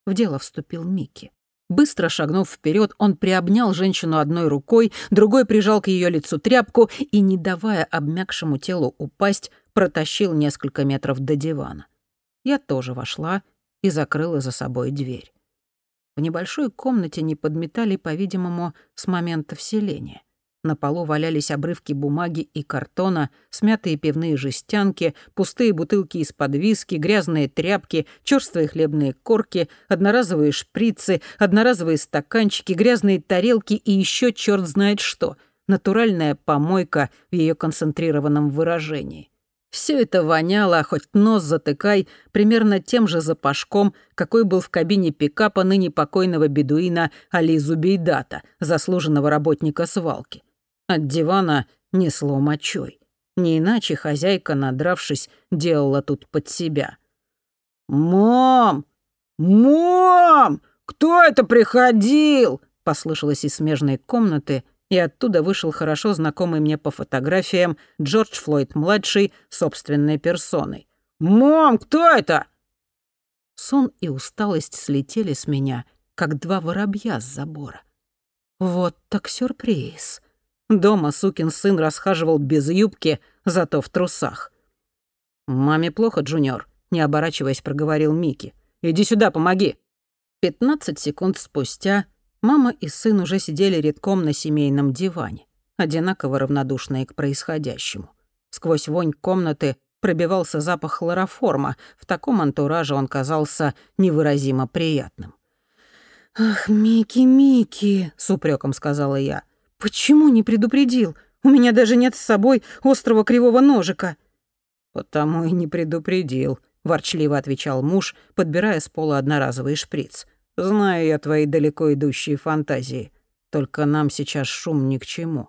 В дело вступил Микки. Быстро шагнув вперед, он приобнял женщину одной рукой, другой прижал к ее лицу тряпку и, не давая обмякшему телу упасть, протащил несколько метров до дивана. Я тоже вошла и закрыла за собой дверь. В небольшой комнате не подметали, по-видимому, с момента вселения. На полу валялись обрывки бумаги и картона, смятые пивные жестянки, пустые бутылки из-под виски, грязные тряпки, чёрствые хлебные корки, одноразовые шприцы, одноразовые стаканчики, грязные тарелки и еще черт знает что. Натуральная помойка в ее концентрированном выражении. Все это воняло, хоть нос затыкай, примерно тем же запашком, какой был в кабине пикапа ныне покойного бедуина Али Зубейдата, заслуженного работника свалки. От дивана несло мочой. Не иначе хозяйка, надравшись, делала тут под себя. «Мам! Мам! Кто это приходил?» — послышалось из смежной комнаты — и оттуда вышел хорошо знакомый мне по фотографиям Джордж Флойд-младший собственной персоной. «Мам, кто это?» Сон и усталость слетели с меня, как два воробья с забора. Вот так сюрприз. Дома сукин сын расхаживал без юбки, зато в трусах. «Маме плохо, Джуниор», — не оборачиваясь, проговорил Микки. «Иди сюда, помоги». Пятнадцать секунд спустя Мама и сын уже сидели редком на семейном диване, одинаково равнодушные к происходящему. Сквозь вонь комнаты пробивался запах хлороформа. В таком антураже он казался невыразимо приятным. «Ах, Микки, Микки», — с упреком сказала я. «Почему не предупредил? У меня даже нет с собой острого кривого ножика». «Потому и не предупредил», — ворчливо отвечал муж, подбирая с пола одноразовый шприц. Знаю я твои далеко идущие фантазии. Только нам сейчас шум ни к чему.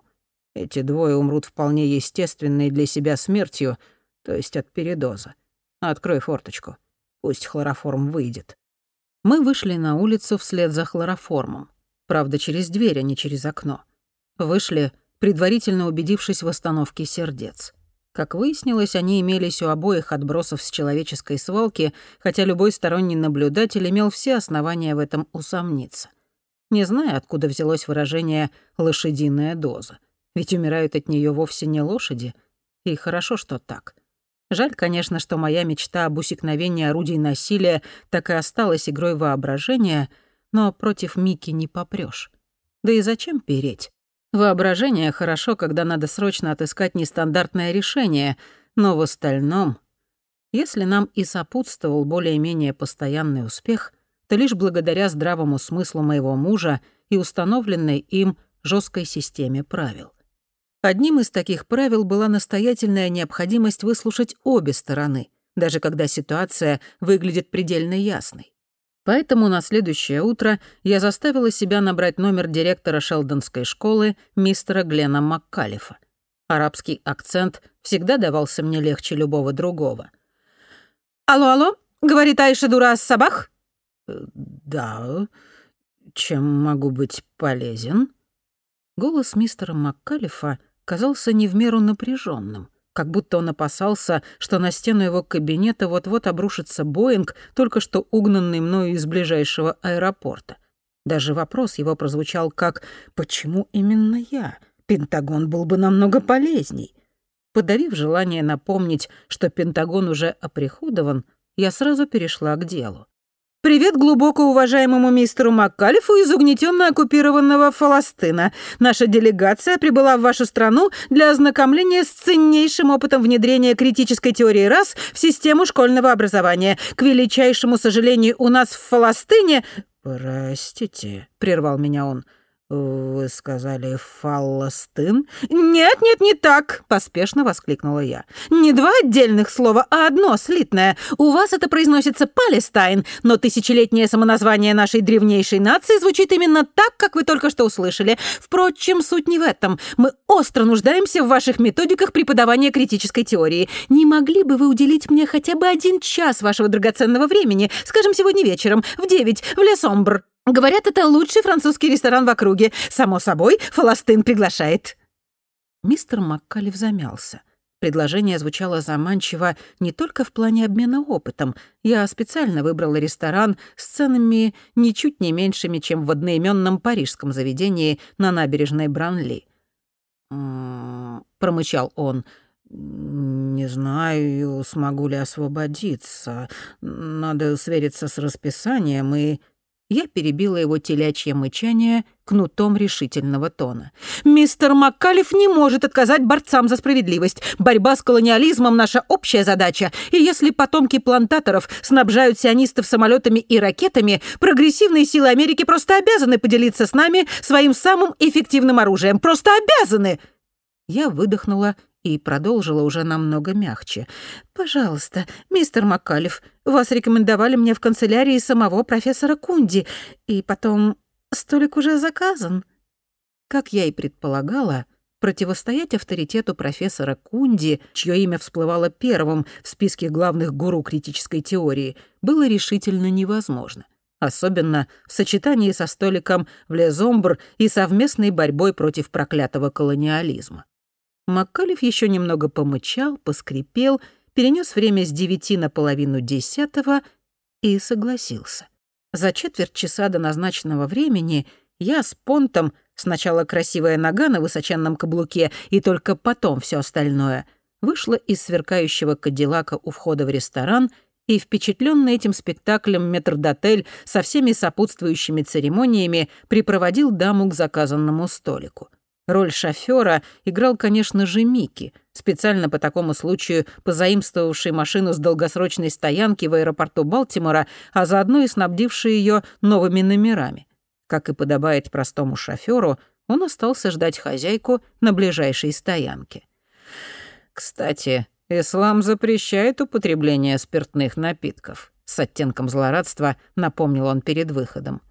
Эти двое умрут вполне естественной для себя смертью, то есть от передоза. Открой форточку. Пусть хлороформ выйдет». Мы вышли на улицу вслед за хлороформом. Правда, через дверь, а не через окно. Вышли, предварительно убедившись в остановке сердец. Как выяснилось, они имелись у обоих отбросов с человеческой свалки, хотя любой сторонний наблюдатель имел все основания в этом усомниться. Не знаю, откуда взялось выражение «лошадиная доза». Ведь умирают от нее вовсе не лошади. И хорошо, что так. Жаль, конечно, что моя мечта об усекновении орудий насилия так и осталась игрой воображения, но против Мики не попрёшь. Да и зачем переть? Воображение хорошо, когда надо срочно отыскать нестандартное решение, но в остальном... Если нам и сопутствовал более-менее постоянный успех, то лишь благодаря здравому смыслу моего мужа и установленной им жесткой системе правил. Одним из таких правил была настоятельная необходимость выслушать обе стороны, даже когда ситуация выглядит предельно ясной. Поэтому на следующее утро я заставила себя набрать номер директора Шелдонской школы мистера Глена Маккалифа. Арабский акцент всегда давался мне легче любого другого. «Алло, алло, говорит Айша Дурас Сабах?» «Э, «Да, чем могу быть полезен?» Голос мистера Маккалифа казался не в меру напряженным как будто он опасался, что на стену его кабинета вот-вот обрушится Боинг, только что угнанный мною из ближайшего аэропорта. Даже вопрос его прозвучал как «Почему именно я? Пентагон был бы намного полезней». Подавив желание напомнить, что Пентагон уже оприходован, я сразу перешла к делу. Привет глубоко уважаемому мистеру Маккалифу из угнетенно оккупированного Фаластына. Наша делегация прибыла в вашу страну для ознакомления с ценнейшим опытом внедрения критической теории рас в систему школьного образования. К величайшему сожалению, у нас в Фаластыне... «Простите», — прервал меня он, — «Вы сказали фаллостын?» «Нет, нет, не так!» — поспешно воскликнула я. «Не два отдельных слова, а одно слитное. У вас это произносится «Палестайн», но тысячелетнее самоназвание нашей древнейшей нации звучит именно так, как вы только что услышали. Впрочем, суть не в этом. Мы остро нуждаемся в ваших методиках преподавания критической теории. Не могли бы вы уделить мне хотя бы один час вашего драгоценного времени, скажем, сегодня вечером, в девять, в Лесомбр?» Говорят, это лучший французский ресторан в округе. Само собой, Фаластын приглашает». Мистер Маккалев замялся. Предложение звучало заманчиво не только в плане обмена опытом. Я специально выбрала ресторан с ценами ничуть не меньшими, чем в одноименном парижском заведении на набережной Бранли. «М-м-м», промычал он. «Не знаю, смогу ли освободиться. Надо свериться с расписанием и...» Я перебила его телячье мычание кнутом решительного тона. «Мистер Маккалев не может отказать борцам за справедливость. Борьба с колониализмом — наша общая задача. И если потомки плантаторов снабжают сионистов самолетами и ракетами, прогрессивные силы Америки просто обязаны поделиться с нами своим самым эффективным оружием. Просто обязаны!» Я выдохнула и продолжила уже намного мягче. «Пожалуйста, мистер Маккалев, вас рекомендовали мне в канцелярии самого профессора Кунди, и потом столик уже заказан». Как я и предполагала, противостоять авторитету профессора Кунди, чье имя всплывало первым в списке главных гуру критической теории, было решительно невозможно. Особенно в сочетании со столиком в Лезомбр и совместной борьбой против проклятого колониализма. Маккалев еще немного помычал, поскрипел, перенес время с девяти на половину десятого и согласился. За четверть часа до назначенного времени я с понтом, сначала красивая нога на высоченном каблуке и только потом все остальное, вышла из сверкающего кадиллака у входа в ресторан и, впечатленный этим спектаклем метрдотель со всеми сопутствующими церемониями, припроводил даму к заказанному столику. Роль шофера играл, конечно же, Микки, специально по такому случаю позаимствовавший машину с долгосрочной стоянки в аэропорту Балтимора, а заодно и снабдивший ее новыми номерами. Как и подобает простому шоферу, он остался ждать хозяйку на ближайшей стоянке. «Кстати, ислам запрещает употребление спиртных напитков», с оттенком злорадства напомнил он перед выходом.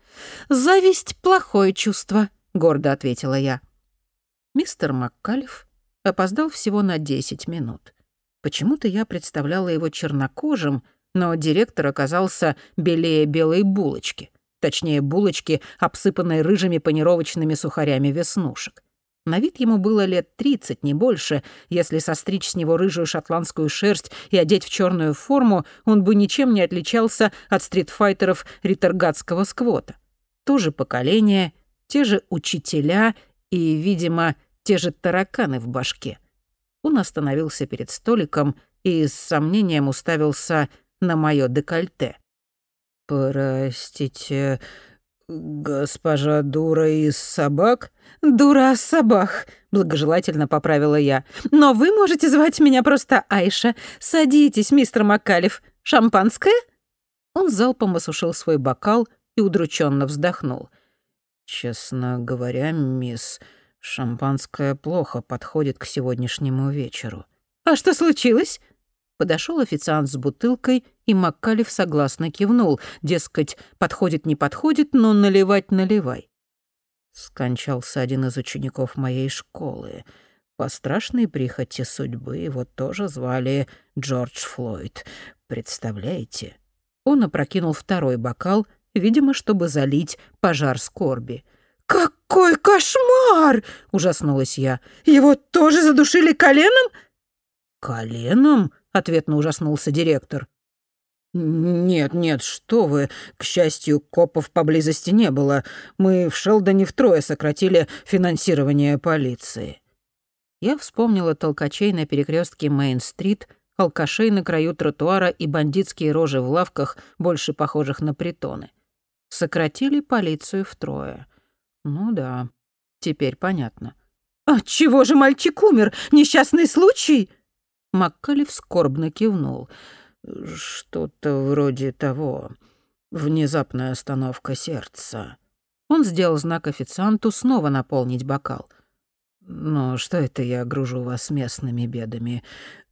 «Зависть — плохое чувство», — гордо ответила я. Мистер Маккалев опоздал всего на 10 минут. Почему-то я представляла его чернокожим, Но директор оказался белее белой булочки. Точнее, булочки, обсыпанной рыжими панировочными сухарями веснушек. На вид ему было лет тридцать, не больше. Если состричь с него рыжую шотландскую шерсть и одеть в черную форму, он бы ничем не отличался от стритфайтеров риттергатского сквота. То же поколение, те же учителя и, видимо, те же тараканы в башке. Он остановился перед столиком и с сомнением уставился на мое декольте. «Простите, госпожа дура из собак?» «Дура о собак», — благожелательно поправила я. «Но вы можете звать меня просто Айша. Садитесь, мистер Маккалев. Шампанское?» Он залпом осушил свой бокал и удрученно вздохнул. «Честно говоря, мисс, шампанское плохо подходит к сегодняшнему вечеру». «А что случилось?» Подошел официант с бутылкой, и Маккалев согласно кивнул. Дескать, подходит не подходит, но наливать наливай. Скончался один из учеников моей школы. По страшной прихоти судьбы его тоже звали Джордж Флойд. Представляете? Он опрокинул второй бокал, видимо, чтобы залить пожар скорби. «Какой кошмар!» — ужаснулась я. «Его тоже задушили коленом?» «Коленом?» — ответно ужаснулся директор. «Нет, нет, что вы. К счастью, копов поблизости не было. Мы в Шелдоне втрое сократили финансирование полиции». Я вспомнила толкачей на перекрестке Мейн-стрит, алкашей на краю тротуара и бандитские рожи в лавках, больше похожих на притоны. Сократили полицию втрое. Ну да, теперь понятно. «А чего же мальчик умер? Несчастный случай?» Маккалев скорбно кивнул — что-то вроде того. Внезапная остановка сердца. Он сделал знак официанту снова наполнить бокал. «Но что это я гружу вас местными бедами?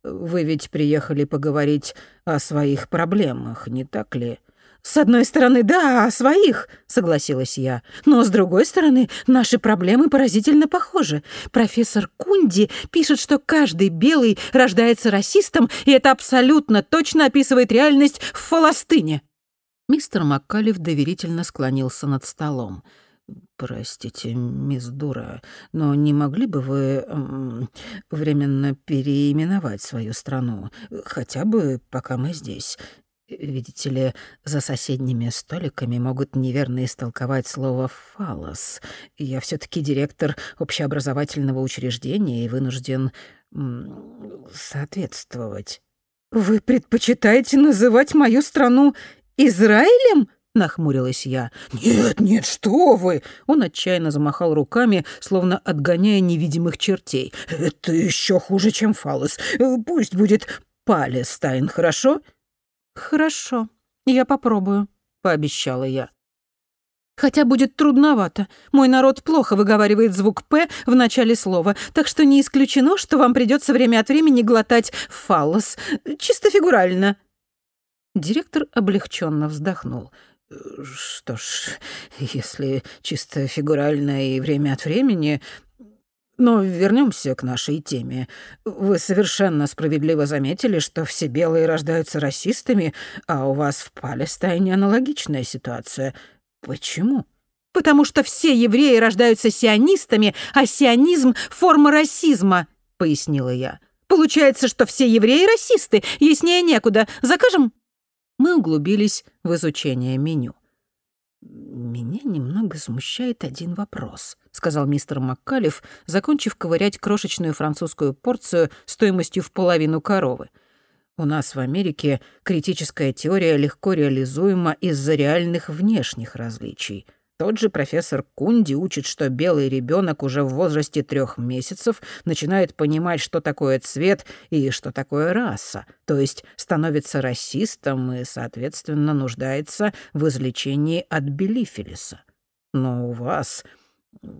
Вы ведь приехали поговорить о своих проблемах, не так ли?» «С одной стороны, да, о своих», — согласилась я. «Но с другой стороны, наши проблемы поразительно похожи. Профессор Кунди пишет, что каждый белый рождается расистом, и это абсолютно точно описывает реальность в Фаластыне». Мистер Маккалев доверительно склонился над столом. «Простите, мисс Дура, но не могли бы вы эм, временно переименовать свою страну? Хотя бы пока мы здесь. Видите ли, за соседними столиками могут неверно истолковать слово «фалос». Я все таки директор общеобразовательного учреждения и вынужден соответствовать. «Вы предпочитаете называть мою страну Израилем?» — нахмурилась я. «Нет, нет, что вы!» Он отчаянно замахал руками, словно отгоняя невидимых чертей. «Это еще хуже, чем фалос. Пусть будет Палестайн, хорошо?» «Хорошо, я попробую», — пообещала я. «Хотя будет трудновато. Мой народ плохо выговаривает звук «п» в начале слова, так что не исключено, что вам придется время от времени глотать «фаллос». Чисто фигурально». Директор облегченно вздохнул. «Что ж, если чисто фигурально и время от времени, но вернемся к нашей теме. Вы совершенно справедливо заметили, что все белые рождаются расистами, а у вас в Палестине аналогичная ситуация. Почему? Потому что все евреи рождаются сионистами, а сионизм — форма расизма, — пояснила я. Получается, что все евреи расисты. Яснее некуда. Закажем? Мы углубились в изучение меню. «Меня немного смущает один вопрос», — сказал мистер Маккалев, закончив ковырять крошечную французскую порцию стоимостью в половину коровы. «У нас в Америке критическая теория легко реализуема из-за реальных внешних различий. Тот же профессор Кунди учит, что белый ребенок уже в возрасте трех месяцев начинает понимать, что такое цвет и что такое раса, то есть становится расистом и, соответственно, нуждается в излечении от билифилиса. Но у вас...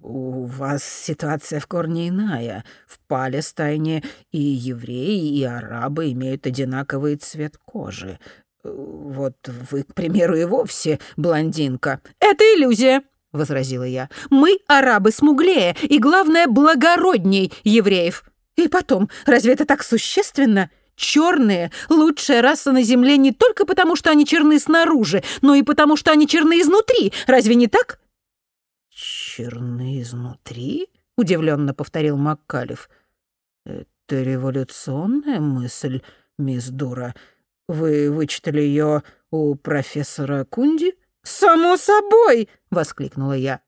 У вас ситуация в корне иная. В Палестине и евреи, и арабы имеют одинаковый цвет кожи. «Вот вы, к примеру, и вовсе блондинка». «Это иллюзия», — возразила я. «Мы, арабы, смуглее и, главное, благородней евреев. И потом, разве это так существенно? Черные — лучшая раса на Земле не только потому, что они черны снаружи, но и потому, что они черны изнутри. Разве не так?» «Черны изнутри?» — удивленно повторил Маккалев. «Это революционная мысль, мисс Дура. Вы вычитали ее у профессора Кунди?» «Само собой!» — воскликнула я.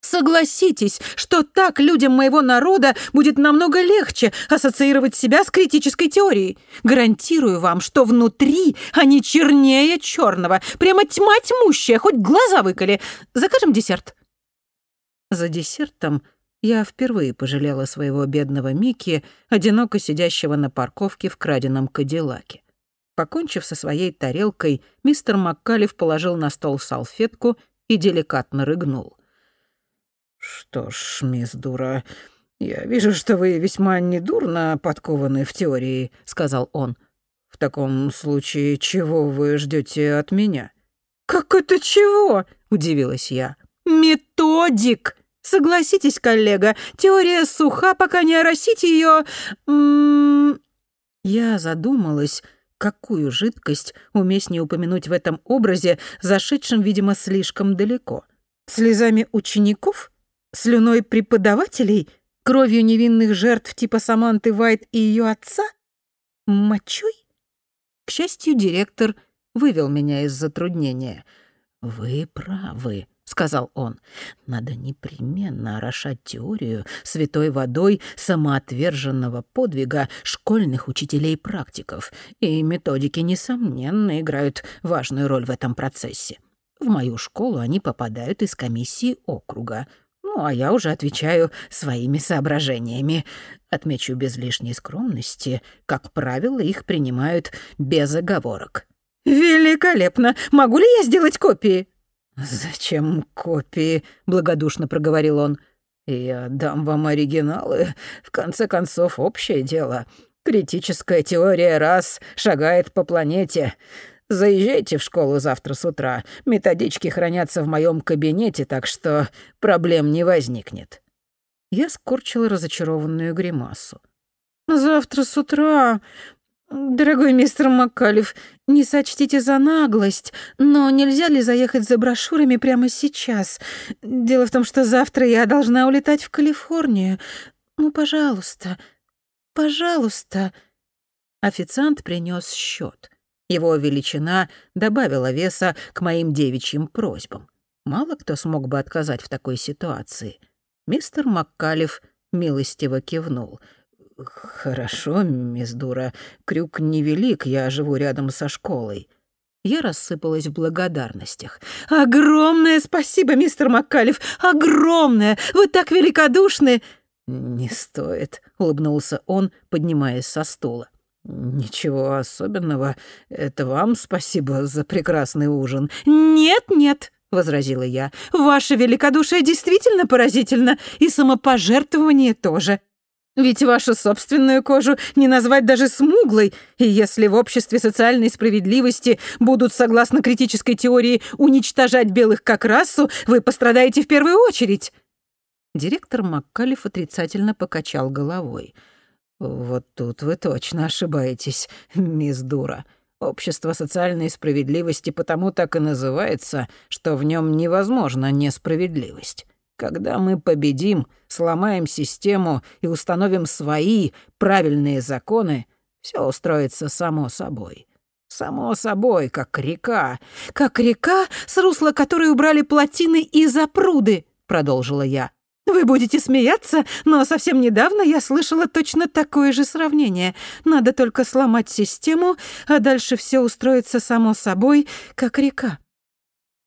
Согласитесь, что так людям моего народа будет намного легче ассоциировать себя с критической теорией. Гарантирую вам, что внутри они чернее черного. Прямо тьма тьмущая, хоть глаза выколи. Закажем десерт. За десертом я впервые пожалела своего бедного Микки, одиноко сидящего на парковке в краденом кадиллаке. Покончив со своей тарелкой, мистер Маккалев положил на стол салфетку и деликатно рыгнул. «Что ж, мисс Дура, я вижу, что вы весьма недурно подкованы в теории», — сказал он. «В таком случае, чего вы ждете от меня?» «Как это чего?» — удивилась я. «Методик! Согласитесь, коллега, теория суха, пока не оросите ее. М-м-м». Я задумалась, какую жидкость уместнее упомянуть в этом образе, зашедшем, видимо, слишком далеко. Слезами учеников? Слюной преподавателей? Кровью невинных жертв типа Саманты Вайт и ее отца? Мочой? К счастью, директор вывел меня из затруднения. «Вы правы», — сказал он. «Надо непременно орошать теорию святой водой самоотверженного подвига школьных учителей-практиков, и методики, несомненно, играют важную роль в этом процессе. В мою школу они попадают из комиссии округа. Ну, а я уже отвечаю своими соображениями. Отмечу без лишней скромности, как правило, их принимают без оговорок. «Великолепно! Могу ли я сделать копии?» «Зачем копии?» — благодушно проговорил он. «Я дам вам оригиналы. В конце концов, общее дело. Критическая теория раз шагает по планете. Заезжайте в школу завтра с утра. Методички хранятся в моем кабинете, так что проблем не возникнет». Я скорчила разочарованную гримасу. «Завтра с утра... Дорогой мистер Маккалев, не сочтите за наглость, но нельзя ли заехать за брошюрами прямо сейчас? Дело в том, что завтра я должна улетать в Калифорнию. Ну, пожалуйста, пожалуйста». Официант принес счет. Его величина добавила веса к моим девичьим просьбам. Мало кто смог бы отказать в такой ситуации. Мистер Маккалев милостиво кивнул. «Хорошо, мисс Дура, крюк невелик, я живу рядом со школой». Я рассыпалась в благодарностях. «Огромное спасибо, мистер Маккалев! Огромное! Вы так великодушны!» «Не стоит», — улыбнулся он, поднимаясь со стула. «Ничего особенного. Это вам спасибо за прекрасный ужин». «Нет-нет», — возразила я, — «ваше великодушие действительно поразительно, и самопожертвование тоже. Ведь вашу собственную кожу не назвать даже смуглой, и если в обществе социальной справедливости будут, согласно критической теории, уничтожать белых как расу, вы пострадаете в первую очередь». Директор Маккалев отрицательно покачал головой — «Вот тут вы точно ошибаетесь, мисс Дура. Общество социальной справедливости потому так и называется, что в нем невозможна несправедливость. Когда мы победим, сломаем систему и установим свои правильные законы, все устроится само собой. Само собой, как река. Как река, с русла которой убрали плотины и запруды, продолжила я. Вы будете смеяться, но совсем недавно я слышала точно такое же сравнение. Надо только сломать систему, а дальше все устроится само собой, как река.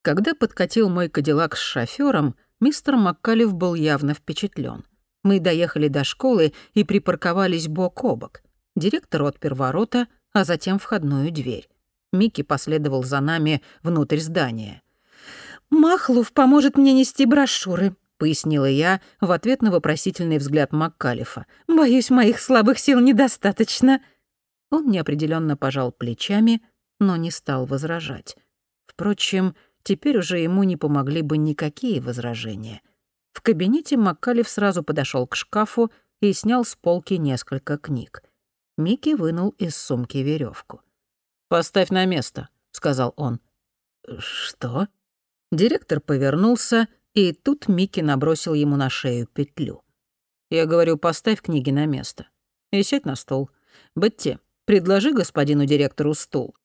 Когда подкатил мой кадиллак с шофёром, мистер Маккалев был явно впечатлен. Мы доехали до школы и припарковались бок о бок. Директор отпер ворота, а затем входную дверь. Микки последовал за нами внутрь здания. «Махлув поможет мне нести брошюры», пояснила я в ответ на вопросительный взгляд Маккалифа. «Боюсь, моих слабых сил недостаточно». Он неопределенно пожал плечами, но не стал возражать. Впрочем, теперь уже ему не помогли бы никакие возражения. В кабинете Маккалев сразу подошел к шкафу и снял с полки несколько книг. Микки вынул из сумки веревку. «Поставь на место», — сказал он. «Что?» Директор повернулся, и тут Микки набросил ему на шею петлю. «Я говорю, поставь книги на место. И сядь на стол. Бетти, предложи господину директору стул».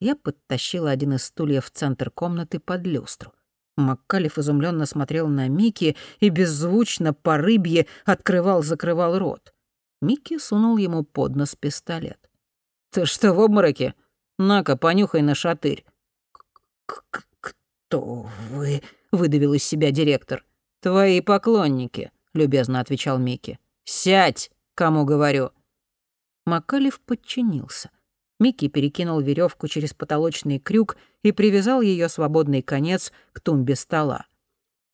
Я подтащила один из стульев в центр комнаты под люстру. Маккалев изумленно смотрел на Микки и беззвучно по рыбье открывал-закрывал рот. Микки сунул ему под нос пистолет. «Ты что, в обмороке? На-ка, понюхай на шатырь». «Кто вы?» — выдавил из себя директор. «Твои поклонники», — любезно отвечал Микки. «Сядь, кому говорю». Маккалев подчинился. Микки перекинул веревку через потолочный крюк и привязал ее свободный конец к тумбе стола.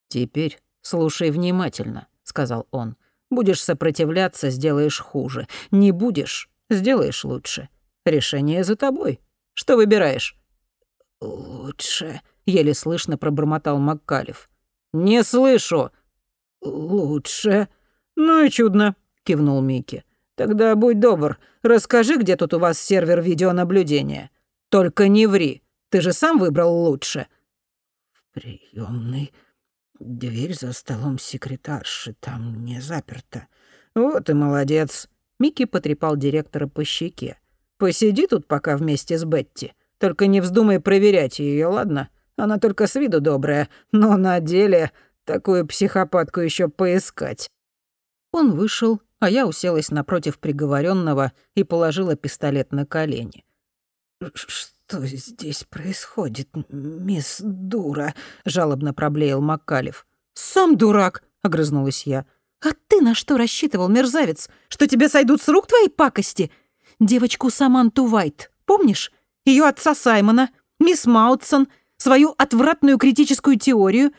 «Теперь слушай внимательно», — сказал он. «Будешь сопротивляться, сделаешь хуже. Не будешь, сделаешь лучше. Решение за тобой. Что выбираешь?» «Лучше», — еле слышно пробормотал Маккалев. «Не слышу!» «Лучше». «Ну и чудно», — кивнул Микки. «Тогда будь добр, расскажи, где тут у вас сервер видеонаблюдения. Только не ври, ты же сам выбрал лучше». «В приёмной. Дверь за столом секретарши, там не заперта». «Вот и молодец». Микки потрепал директора по щеке. «Посиди тут пока вместе с Бетти. Только не вздумай проверять ее, ладно? Она только с виду добрая, но на деле такую психопатку еще поискать». Он вышел, а я уселась напротив приговоренного и положила пистолет на колени. «Что здесь происходит, мисс Дура?» — жалобно проблеял Маккалев. «Сам дурак!» — огрызнулась я. «А ты на что рассчитывал, мерзавец? Что тебе сойдут с рук твои пакости? Девочку Саманту Вайт, помнишь? Ее отца Саймона, мисс Маутсон, свою отвратную критическую теорию.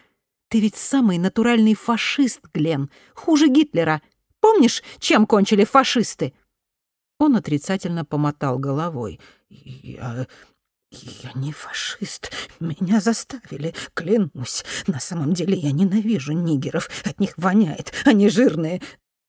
Ты ведь самый натуральный фашист, Глен, хуже Гитлера. Помнишь, чем кончили фашисты?» Он отрицательно помотал головой. «Я... я не фашист. Меня заставили, клянусь. На самом деле я ненавижу нигеров. От них воняет. Они жирные.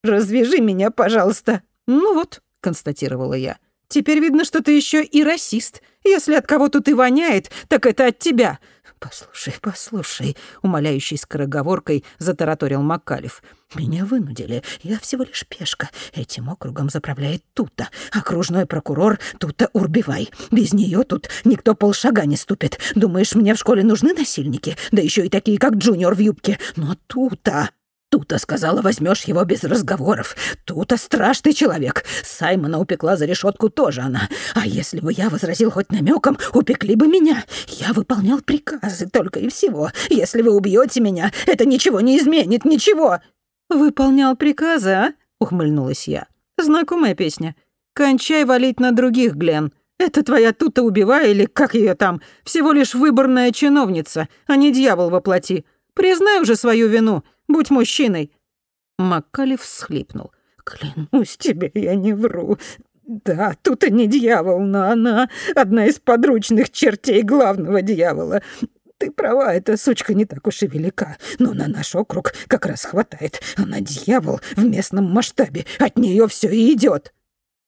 Развяжи меня, пожалуйста». «Ну вот», — констатировала я. «Теперь видно, что ты еще и расист. Если от кого-то ты воняет, так это от тебя». «Послушай, послушай», — умоляющей скороговоркой затараторил Макалев. «Меня вынудили. Я всего лишь пешка. Этим округом заправляет Тута. Окружной прокурор Тута Урбивай. Без нее тут никто полшага не ступит. Думаешь, мне в школе нужны насильники? Да еще и такие, как Джуниор в юбке. Но Тута...» Тута сказала, возьмешь его без разговоров. Тута страшный человек. Саймона упекла за решетку тоже она. А если бы я возразил хоть намеком, упекли бы меня. Я выполнял приказы только и всего. Если вы убьете меня, это ничего не изменит, ничего. Выполнял приказы, а? Ухмыльнулась я. Знакомая песня. Кончай валить на других, Глен. Это твоя тута убивай или как ее там? Всего лишь выборная чиновница, а не дьявол воплоти. Признай уже свою вину. Будь мужчиной!» Маккалев всхлипнул. «Клянусь тебе, я не вру. Да, тут и не дьявол, но она одна из подручных чертей главного дьявола. Ты права, эта сучка не так уж и велика, но на наш округ как раз хватает. Она дьявол в местном масштабе, от нее все и идет.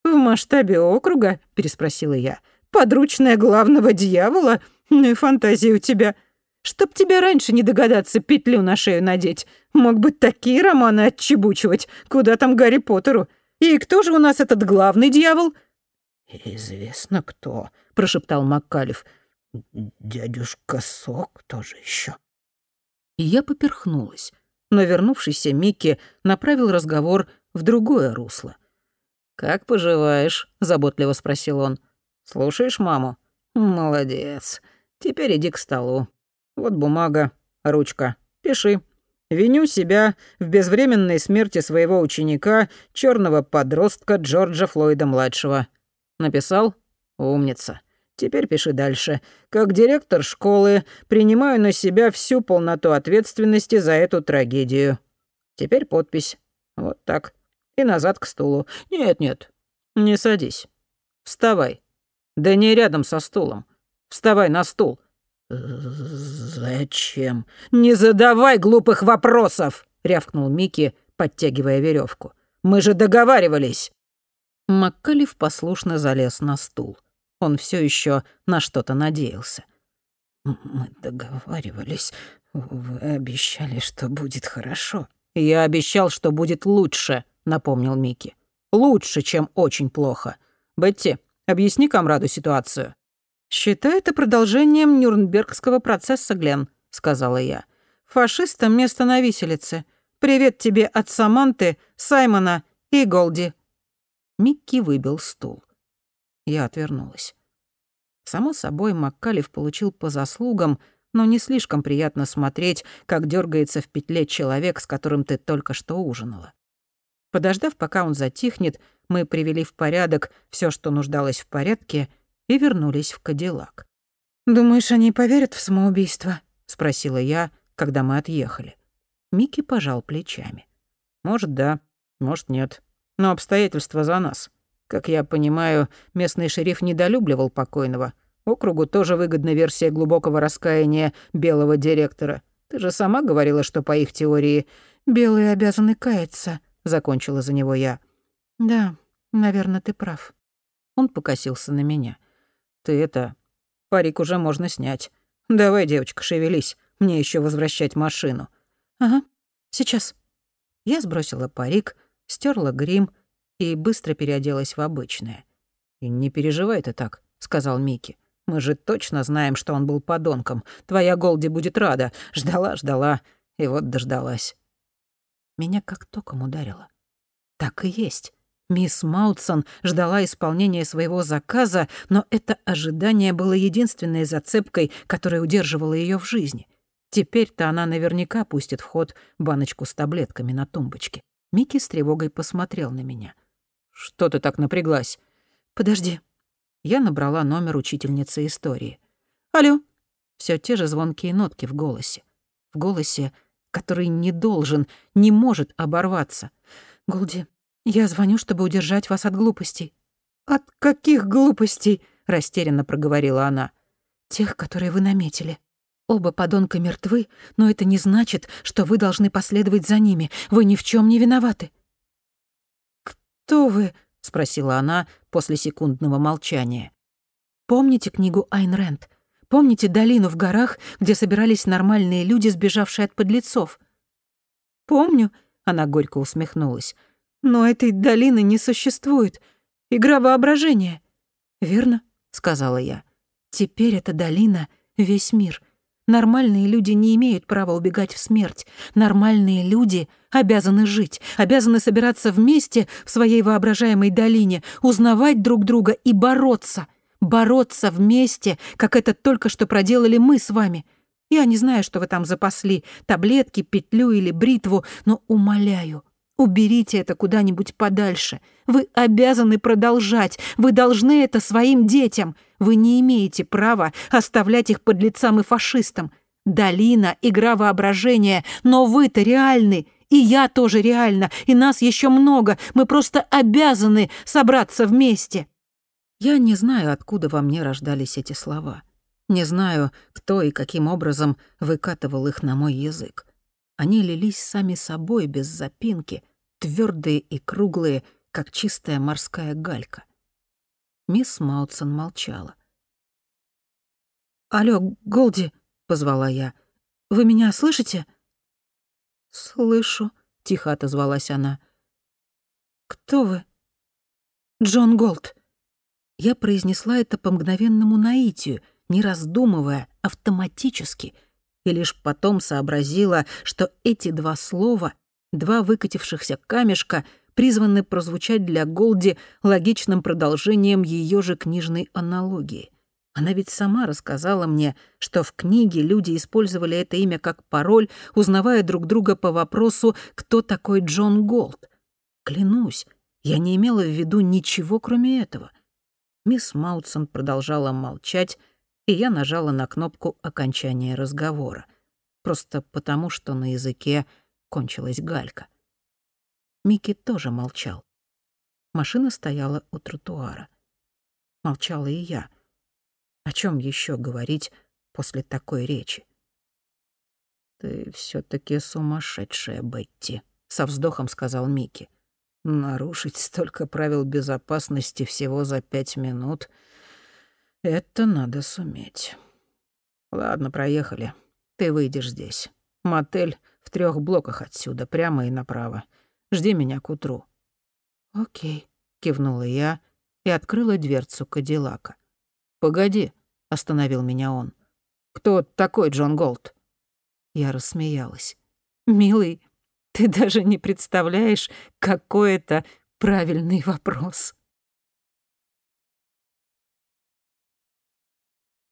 «В масштабе округа?» — переспросила я. «Подручная главного дьявола? Ну и фантазия у тебя. Чтоб тебе раньше не догадаться петлю на шею надеть. Мог бы такие романы отчебучивать. Куда там Гарри Поттеру? И кто же у нас этот главный дьявол?» «Известно кто», — прошептал Маккалев. «Дядюшка Сок тоже еще. И я поперхнулась, но вернувшийся Микки направил разговор в другое русло. «Как поживаешь?» — заботливо спросил он. «Слушаешь маму?» «Молодец. Теперь иди к столу. Вот бумага, ручка. Пиши. Виню себя в безвременной смерти своего ученика, черного подростка Джорджа Флойда-младшего. Написал? Умница. Теперь пиши дальше. Как директор школы принимаю на себя всю полноту ответственности за эту трагедию. Теперь подпись. Вот так. И назад к стулу. Нет-нет, не садись. Вставай. Да не рядом со стулом. Вставай на стул. «Зачем?» «Не задавай глупых вопросов!» — рявкнул Микки, подтягивая веревку. «Мы же договаривались!» Маккалев послушно залез на стул. Он все еще на что-то надеялся. «Мы договаривались. Вы обещали, что будет хорошо». «Я обещал, что будет лучше», — напомнил Микки. «Лучше, чем очень плохо. Бетти, объясни комраду ситуацию». «Считай это продолжением Нюрнбергского процесса, Глен», — сказала я. «Фашистам место на виселице. Привет тебе от Саманты, Саймона и Голди». Микки выбил стул. Я отвернулась. Само собой, Маккалев получил по заслугам, но не слишком приятно смотреть, как дергается в петле человек, с которым ты только что ужинала. Подождав, пока он затихнет, мы привели в порядок все, что нуждалось в порядке, и вернулись в Кадиллак. «Думаешь, они поверят в самоубийство?» — спросила я, когда мы отъехали. Микки пожал плечами. «Может, да, может, нет. Но обстоятельства за нас. Как я понимаю, местный шериф недолюбливал покойного. Округу тоже выгодна версия глубокого раскаяния белого директора. Ты же сама говорила, что по их теории... «Белые обязаны каяться», — закончила за него я. «Да, наверное, ты прав». Он покосился на меня. «Ты это... Парик уже можно снять. Давай, девочка, шевелись. Мне еще возвращать машину». «Ага, сейчас». Я сбросила парик, стерла грим и быстро переоделась в обычное. «И не переживай ты так», — сказал Микки. Мы же точно знаем, что он был подонком. Твоя Голди будет рада. Ждала, ждала, и вот дождалась. Меня как током ударило. Так и есть. Мисс Маутсон ждала исполнения своего заказа, но это ожидание было единственной зацепкой, которая удерживала ее в жизни. Теперь-то она наверняка пустит в ход баночку с таблетками на тумбочке. Микки с тревогой посмотрел на меня. «Что ты так напряглась?» «Подожди», я набрала номер учительницы истории. «Алло!» Все те же звонкие нотки в голосе. В голосе, который не должен, не может оборваться. «Голди, я звоню, чтобы удержать вас от глупостей». «От каких глупостей?» — растерянно проговорила она. «Тех, которые вы наметили. Оба подонка мертвы, но это не значит, что вы должны последовать за ними. Вы ни в чем не виноваты». «Кто вы?» — спросила она после секундного молчания. «Помните книгу Айн Рэнд? Помните долину в горах, где собирались нормальные люди, сбежавшие от подлецов?» «Помню», — она горько усмехнулась. «Но этой долины не существует. Игра воображения». «Верно», — сказала я. «Теперь эта долина — весь мир. Нормальные люди не имеют права убегать в смерть. Нормальные люди обязаны жить, обязаны собираться вместе в своей воображаемой долине, узнавать друг друга и бороться. Бороться вместе, как это только что проделали мы с вами. Я не знаю, что вы там запасли, таблетки, петлю или бритву, но умоляю, уберите это куда-нибудь подальше. Вы обязаны продолжать, вы должны это своим детям — вы не имеете права оставлять их под лицам и фашистам. Долина — игра воображения, но вы-то реальны, и я тоже реальна, и нас еще много, мы просто обязаны собраться вместе». Я не знаю, откуда во мне рождались эти слова. Не знаю, кто и каким образом выкатывал их на мой язык. Они лились сами собой, без запинки, твердые и круглые, как чистая морская галька. Мисс Маутсон молчала. «Алло, Голди», — позвала я, — «вы меня слышите?» «Слышу», — тихо отозвалась она. «Кто вы?» «Джон Голд». Я произнесла это по мгновенному наитию, не раздумывая, автоматически, и лишь потом сообразила, что эти два слова, два выкатившихся камешка — призваны прозвучать для Голди логичным продолжением ее же книжной аналогии. Она ведь сама рассказала мне, что в книге люди использовали это имя как пароль, узнавая друг друга по вопросу, кто такой Джон Голд. Клянусь, я не имела в виду ничего, кроме этого. Мисс Маутсон продолжала молчать, и я нажала на кнопку окончания разговора. Просто потому, что на языке кончилась галька. Микки тоже молчал. Машина стояла у тротуара. Молчала и я. О чем еще говорить после такой речи? «Ты все таки сумасшедшая, Бетти», — со вздохом сказал Микки. Нарушить столько правил безопасности всего за пять минут — это надо суметь. Ладно, проехали. Ты выйдешь здесь. Мотель в трех блоках отсюда, прямо и направо. Жди меня к утру». «Окей», — кивнула я и открыла дверцу Кадиллака. «Погоди», — остановил меня он. «Кто такой Джон Голд?» Я рассмеялась. «Милый, ты даже не представляешь, какой это правильный вопрос».